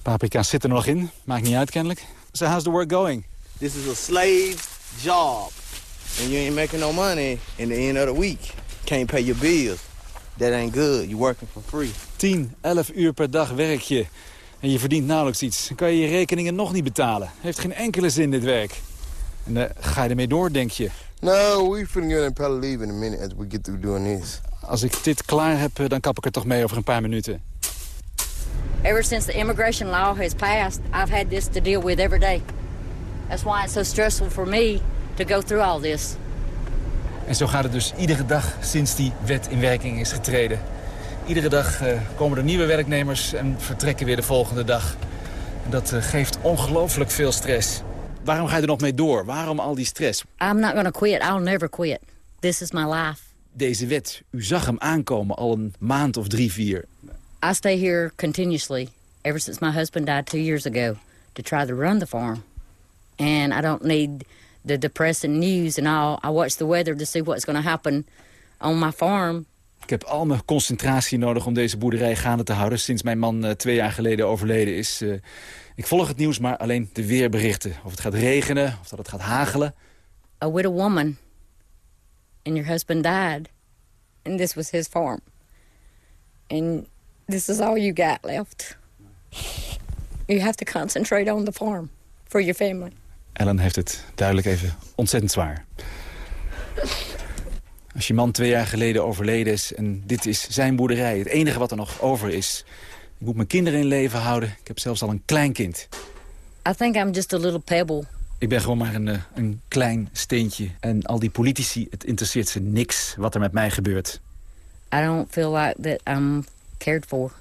Paprika's zitten er nog in, maakt niet uit kennelijk. So how's the work going? This is a slave job. And you ain't making no money in the end of the week. Can't pay your bills. That ain't good. You're working for free. 10, 11 uur per dag werk je. En je verdient nauwelijks iets. Dan kan je je rekeningen nog niet betalen. Heeft geen enkele zin dit werk. En uh, ga je ermee door, denk je? No, we finna get in probably leave in a minute as we get through doing this. Als ik dit klaar heb, eh, dan kap ik er toch mee over een paar minuten. Ever since the immigration law has passed, I've had this to deal with every day. That's why it's so stressful for me to go through all this. En zo gaat het dus iedere dag sinds die wet in werking is getreden. Iedere dag uh, komen er nieuwe werknemers en vertrekken weer de volgende dag. En dat uh, geeft ongelooflijk veel stress. Waarom ga je er nog mee door? Waarom al die stress? I'm not gonna quit. I'll never quit. This is my life. Deze wet, u zag hem aankomen al een maand of drie, vier. I stay here continuously ever since my husband died two years ago to try to run the farm. And I don't need the depressing news and all. I watch the weather to see what's going to happen on my farm Ik heb al mijn concentratie nodig om deze boerderij gaande te houden... sinds mijn man uh, twee jaar geleden overleden is. Uh, ik volg het nieuws, maar alleen de weerberichten. Of het gaat regenen, of dat het gaat hagelen. A widow woman. And your husband died. And this was his farm. And this is all you got left. You have to concentrate on the farm. For your family. Ellen heeft het duidelijk even ontzettend zwaar. Als je man twee jaar geleden overleden is en dit is zijn boerderij... het enige wat er nog over is. Ik moet mijn kinderen in leven houden. Ik heb zelfs al een kleinkind. I think I'm just a little pebble. Ik ben gewoon maar een, eh, een klein steentje. En al die politici, het interesseert ze niks wat er met mij gebeurt. I don't feel like that I'm cared for.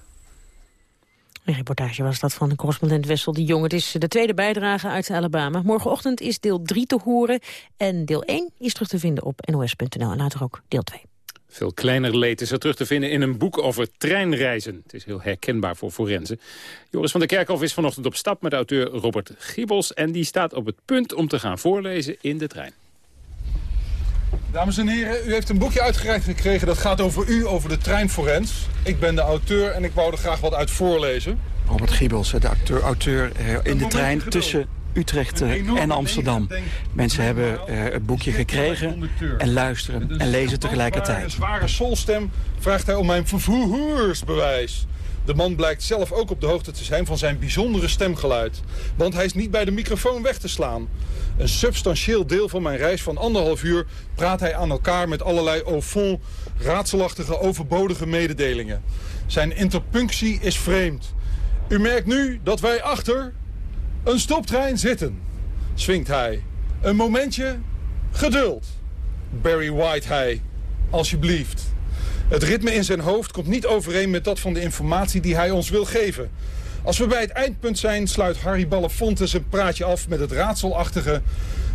Een reportage was dat van de correspondent Wessel de Jong. Het is de tweede bijdrage uit Alabama. Morgenochtend is deel 3 te horen. En deel 1 is terug te vinden op nos.nl. En later ook deel 2. Veel kleiner leed is er terug te vinden in een boek over treinreizen. Het is heel herkenbaar voor forensen. Joris van der Kerkhof is vanochtend op stap met auteur Robert Giebels... en die staat op het punt om te gaan voorlezen in de trein. Dames en heren, u heeft een boekje uitgereikt gekregen. Dat gaat over u, over de trein Forens. Ik ben de auteur en ik wou er graag wat uit voorlezen. Robert Giebels, de acteur, auteur eh, in de trein tussen Utrecht eh, en Amsterdam. Mensen hebben eh, het boekje gekregen en luisteren en lezen tegelijkertijd. Een zware solstem vraagt hij om mijn vervoersbewijs. De man blijkt zelf ook op de hoogte te zijn van zijn bijzondere stemgeluid. Want hij is niet bij de microfoon weg te slaan. Een substantieel deel van mijn reis van anderhalf uur praat hij aan elkaar met allerlei au fond raadselachtige overbodige mededelingen. Zijn interpunctie is vreemd. U merkt nu dat wij achter een stoptrein zitten, swingt hij. Een momentje geduld. Barry White hij, alsjeblieft. Het ritme in zijn hoofd komt niet overeen met dat van de informatie die hij ons wil geven. Als we bij het eindpunt zijn, sluit Harry Belafonte zijn praatje af met het raadselachtige...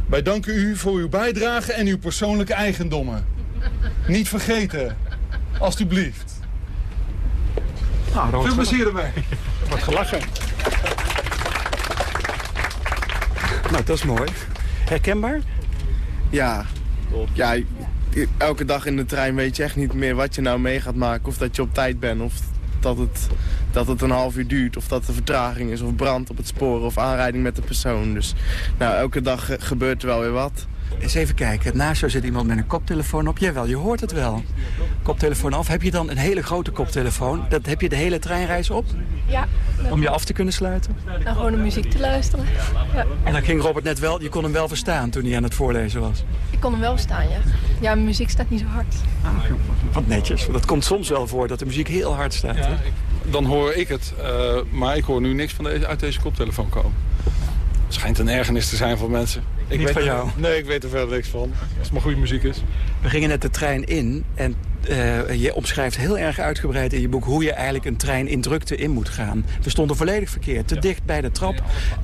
Wij danken u voor uw bijdrage en uw persoonlijke eigendommen. Niet vergeten, alstublieft. Nou, Veel plezier ermee. Wat gelachen. Nou, dat is mooi. Herkenbaar? Ja. Ja, elke dag in de trein weet je echt niet meer wat je nou mee gaat maken. Of dat je op tijd bent, of dat het, dat het een half uur duurt. Of dat er vertraging is, of brand op het spoor, of aanrijding met de persoon. Dus nou, elke dag gebeurt er wel weer wat. Eens even kijken, naast jou zit iemand met een koptelefoon op. Jawel, je hoort het wel. Koptelefoon af. Heb je dan een hele grote koptelefoon? Dat heb je de hele treinreis op? Ja. Om je af te kunnen sluiten? Nou, gewoon de muziek te luisteren. Ja. En dan ging Robert net wel, je kon hem wel verstaan toen hij aan het voorlezen was? Ik kon hem wel verstaan, ja. Ja, mijn muziek staat niet zo hard. Ah, wat netjes. Dat komt soms wel voor, dat de muziek heel hard staat. Ja, dan hoor ik het, uh, maar ik hoor nu niks van deze, uit deze koptelefoon komen. Het schijnt een ergernis te zijn voor mensen. Ik Niet weet van jou? nee, ik weet er verder niks van. Als het maar goede muziek is. We gingen net de trein in en uh, je omschrijft heel erg uitgebreid in je boek... hoe je eigenlijk een trein in drukte in moet gaan. We stonden volledig verkeerd. Te dicht bij de trap,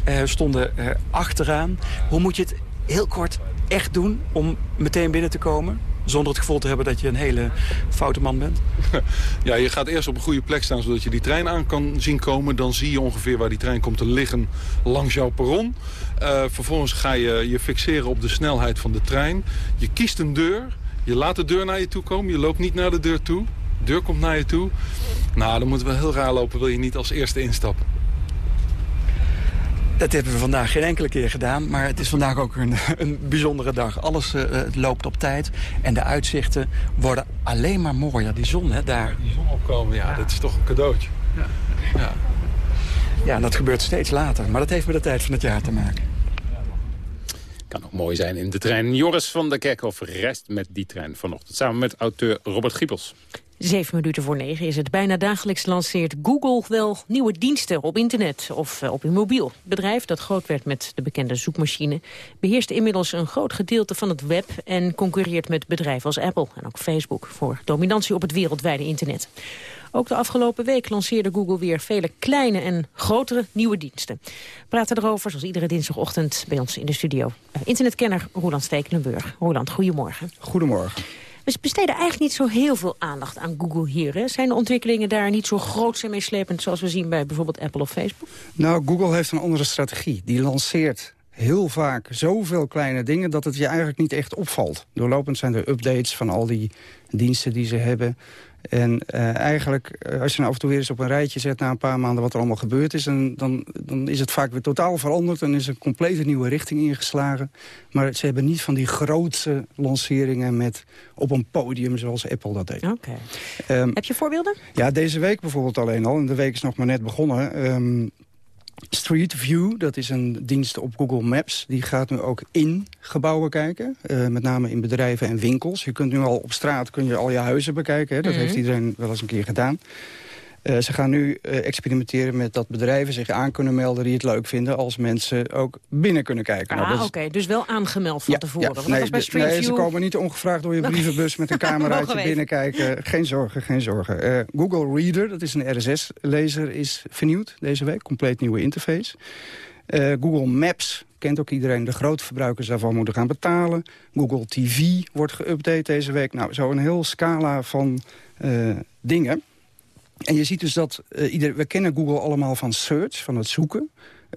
uh, stonden uh, achteraan. Hoe moet je het heel kort echt doen om meteen binnen te komen? Zonder het gevoel te hebben dat je een hele foute man bent? Ja, je gaat eerst op een goede plek staan zodat je die trein aan kan zien komen. Dan zie je ongeveer waar die trein komt te liggen langs jouw perron. Uh, vervolgens ga je je fixeren op de snelheid van de trein. Je kiest een deur. Je laat de deur naar je toe komen. Je loopt niet naar de deur toe. De deur komt naar je toe. Nou, dan moeten we heel raar lopen. Wil je niet als eerste instappen. Dat hebben we vandaag geen enkele keer gedaan. Maar het is vandaag ook een, een bijzondere dag. Alles uh, loopt op tijd. En de uitzichten worden alleen maar mooier. Die zon, hè, daar. Die zon opkomen, ja, ja. dat is toch een cadeautje. Ja. ja. Ja, en dat gebeurt steeds later. Maar dat heeft met de tijd van het jaar te maken. Kan ook mooi zijn in de trein. Joris van der Kerkhoff reist met die trein vanochtend. Samen met auteur Robert Giepels. Zeven minuten voor negen is het. Bijna dagelijks lanceert Google wel nieuwe diensten op internet of eh, op uw mobiel. Het bedrijf dat groot werd met de bekende zoekmachine... beheerst inmiddels een groot gedeelte van het web... en concurreert met bedrijven als Apple en ook Facebook... voor dominantie op het wereldwijde internet. Ook de afgelopen week lanceerde Google weer vele kleine en grotere nieuwe diensten. We praten erover, zoals iedere dinsdagochtend bij ons in de studio. Eh, internetkenner Roland Stekelenburg. Roland, goedemorgen. Goedemorgen. We besteden eigenlijk niet zo heel veel aandacht aan Google hier. Zijn de ontwikkelingen daar niet zo groot en meeslepend... zoals we zien bij bijvoorbeeld Apple of Facebook? Nou, Google heeft een andere strategie. Die lanceert heel vaak zoveel kleine dingen dat het je eigenlijk niet echt opvalt. Doorlopend zijn er updates van al die diensten die ze hebben. En uh, eigenlijk, uh, als je nou af en toe weer eens op een rijtje zet... na een paar maanden wat er allemaal gebeurd is... Dan, dan, dan is het vaak weer totaal veranderd... en is een complete nieuwe richting ingeslagen. Maar ze hebben niet van die grootse lanceringen... met op een podium zoals Apple dat deed. Oké. Okay. Um, Heb je voorbeelden? Ja, deze week bijvoorbeeld alleen al. En de week is nog maar net begonnen... Um, Street View, dat is een dienst op Google Maps. Die gaat nu ook in gebouwen kijken. Uh, met name in bedrijven en winkels. Je kunt nu al op straat kun je al je huizen bekijken. Hè? Dat mm -hmm. heeft iedereen wel eens een keer gedaan. Uh, ze gaan nu uh, experimenteren met dat bedrijven zich aan kunnen melden... die het leuk vinden als mensen ook binnen kunnen kijken. Ah, nou, oké. Okay. Dus wel aangemeld van ja, tevoren. Ja, nee, bij Street nee, View... ze komen niet ongevraagd door je brievenbus... met een cameraatje binnenkijken. Geen zorgen, geen zorgen. Uh, Google Reader, dat is een RSS-lezer, is vernieuwd deze week. Compleet nieuwe interface. Google Maps kent ook iedereen. De grote verbruikers daarvan moeten gaan betalen. Google TV wordt geüpdate deze week. Nou, zo een heel scala van dingen... En je ziet dus dat, uh, ieder, we kennen Google allemaal van search, van het zoeken.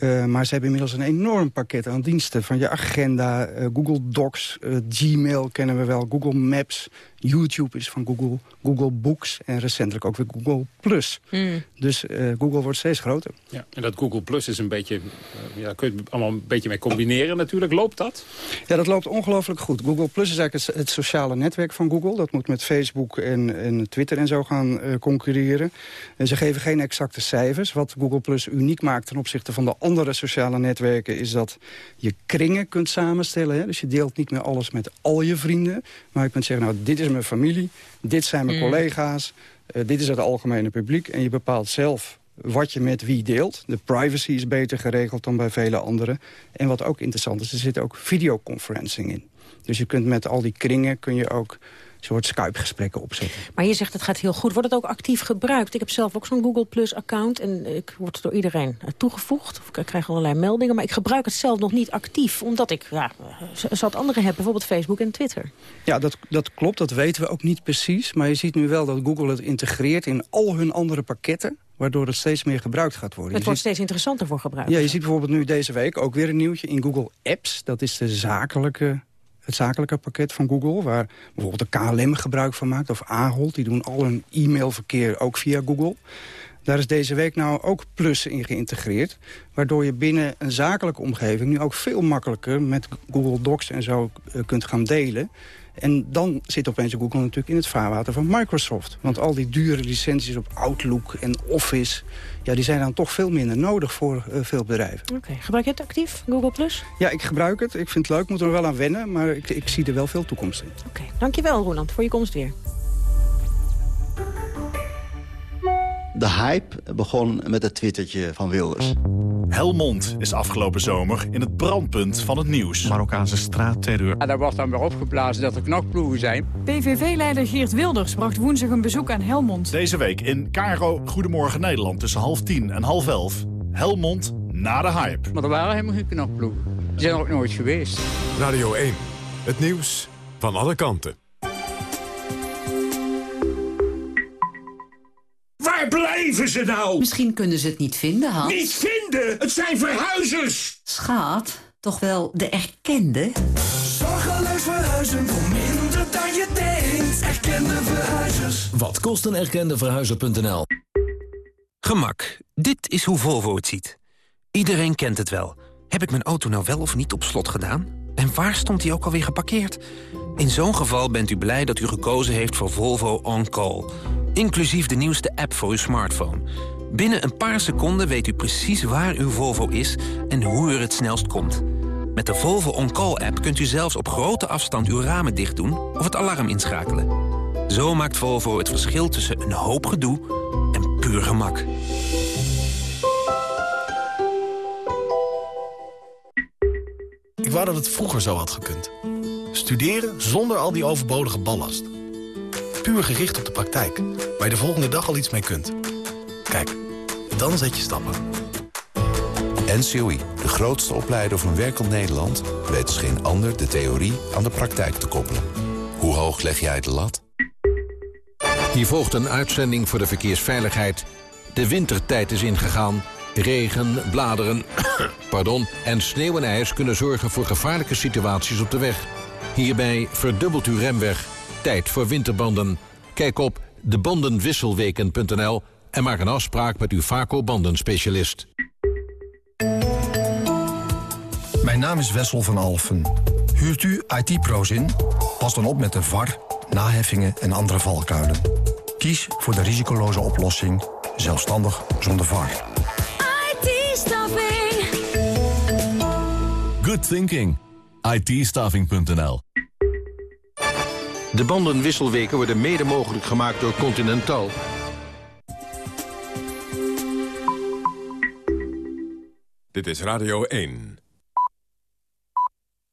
Uh, maar ze hebben inmiddels een enorm pakket aan diensten. Van je agenda, uh, Google Docs, Gmail kennen we wel, Google Maps, YouTube is van Google, Google Books en recentelijk ook weer Google Plus. Mm. Dus uh, Google wordt steeds groter. Ja, en dat Google Plus is een beetje, uh, ja, kun je het allemaal een beetje mee combineren natuurlijk. Loopt dat? Ja, dat loopt ongelooflijk goed. Google Plus is eigenlijk het, het, sociale netwerk van Google. Dat moet met Facebook en, en Twitter en zo gaan uh, concurreren. En ze geven geen exacte cijfers. Wat Google Plus uniek maakt ten opzichte van de andere sociale netwerken... is dat je kringen kunt samenstellen. Hè? Dus je deelt niet meer alles met al je vrienden. Maar je kunt zeggen, nou, dit is mijn familie, dit zijn mijn mm. collega's, uh, dit is het algemene publiek. En je bepaalt zelf wat je met wie deelt. De privacy is beter geregeld dan bij vele anderen. En wat ook interessant is, er zit ook videoconferencing in. Dus je kunt met al die kringen kun je ook soort Skype-gesprekken opzetten. Maar je zegt het gaat heel goed. Wordt het ook actief gebruikt? Ik heb zelf ook zo'n Google Plus-account en ik word door iedereen toegevoegd. Of ik krijg allerlei meldingen, maar ik gebruik het zelf nog niet actief. Omdat ik ja, zat anderen heb, bijvoorbeeld Facebook en Twitter. Ja, dat, dat klopt. Dat weten we ook niet precies. Maar je ziet nu wel dat Google het integreert in al hun andere pakketten waardoor het steeds meer gebruikt gaat worden. Het wordt steeds interessanter voor gebruikers. Ja, je ziet bijvoorbeeld nu deze week ook weer een nieuwtje in Google Apps. Dat is de zakelijke het zakelijke pakket van Google... waar bijvoorbeeld de KLM gebruik van maakt, of Ahold. Die doen al hun e-mailverkeer ook via Google. Daar is deze week nou ook Plus in geïntegreerd. Waardoor je binnen een zakelijke omgeving nu ook veel makkelijker... met Google Docs en zo uh, kunt gaan delen. En dan zit opeens Google natuurlijk in het vaarwater van Microsoft. Want al die dure licenties op Outlook en Office... Ja, die zijn dan toch veel minder nodig voor uh, veel bedrijven. Oké, okay. gebruik je het actief, Google+. Plus? Ja, ik gebruik het. Ik vind het leuk, moet er wel aan wennen. Maar ik, ik zie er wel veel toekomst in. Oké, okay. dankjewel Roland voor je komst weer. De hype begon met het twittertje van Wilders. Helmond is afgelopen zomer in het brandpunt van het nieuws. Marokkaanse straatterreur. Ja, daar was dan weer opgeblazen dat er knokploegen zijn. PVV-leider Geert Wilders bracht woensdag een bezoek aan Helmond. Deze week in Caro Goedemorgen Nederland tussen half tien en half elf. Helmond na de hype. Maar er waren helemaal geen knokploegen. Die zijn er ook nooit geweest. Radio 1, het nieuws van alle kanten. Waar blijven ze nou? Misschien kunnen ze het niet vinden, Hans. Niet vinden? Het zijn verhuizers! Schaat, toch wel de erkende? Zorgeloos verhuizen voor minder dan je denkt. Erkende verhuizers. Wat kost een erkende verhuizer.nl? Gemak. Dit is hoe Volvo het ziet. Iedereen kent het wel. Heb ik mijn auto nou wel of niet op slot gedaan? En waar stond hij ook alweer geparkeerd? In zo'n geval bent u blij dat u gekozen heeft voor Volvo On Call. Inclusief de nieuwste app voor uw smartphone. Binnen een paar seconden weet u precies waar uw Volvo is en hoe u er het snelst komt. Met de Volvo On Call app kunt u zelfs op grote afstand uw ramen dicht doen of het alarm inschakelen. Zo maakt Volvo het verschil tussen een hoop gedoe en puur gemak. Ik wou dat het vroeger zo had gekund. Studeren zonder al die overbodige ballast. Puur gericht op de praktijk, waar je de volgende dag al iets mee kunt. Kijk, dan zet je stappen. NCOI, de grootste opleider van werkend Nederland... weet als geen ander de theorie aan de praktijk te koppelen. Hoe hoog leg jij de lat? Hier volgt een uitzending voor de verkeersveiligheid. De wintertijd is ingegaan. Regen, bladeren pardon, en sneeuw en ijs kunnen zorgen voor gevaarlijke situaties op de weg. Hierbij verdubbelt uw remweg. Tijd voor winterbanden. Kijk op debandenwisselweken.nl en maak een afspraak met uw Vaco bandenspecialist. Mijn naam is Wessel van Alfen. Huurt u IT-pro's in? Pas dan op met de VAR, naheffingen en andere valkuilen. Kies voor de risicoloze oplossing, zelfstandig zonder VAR. IT-staffing. Good thinking. it De bandenwisselweken worden mede mogelijk gemaakt door Continental... Dit is Radio 1.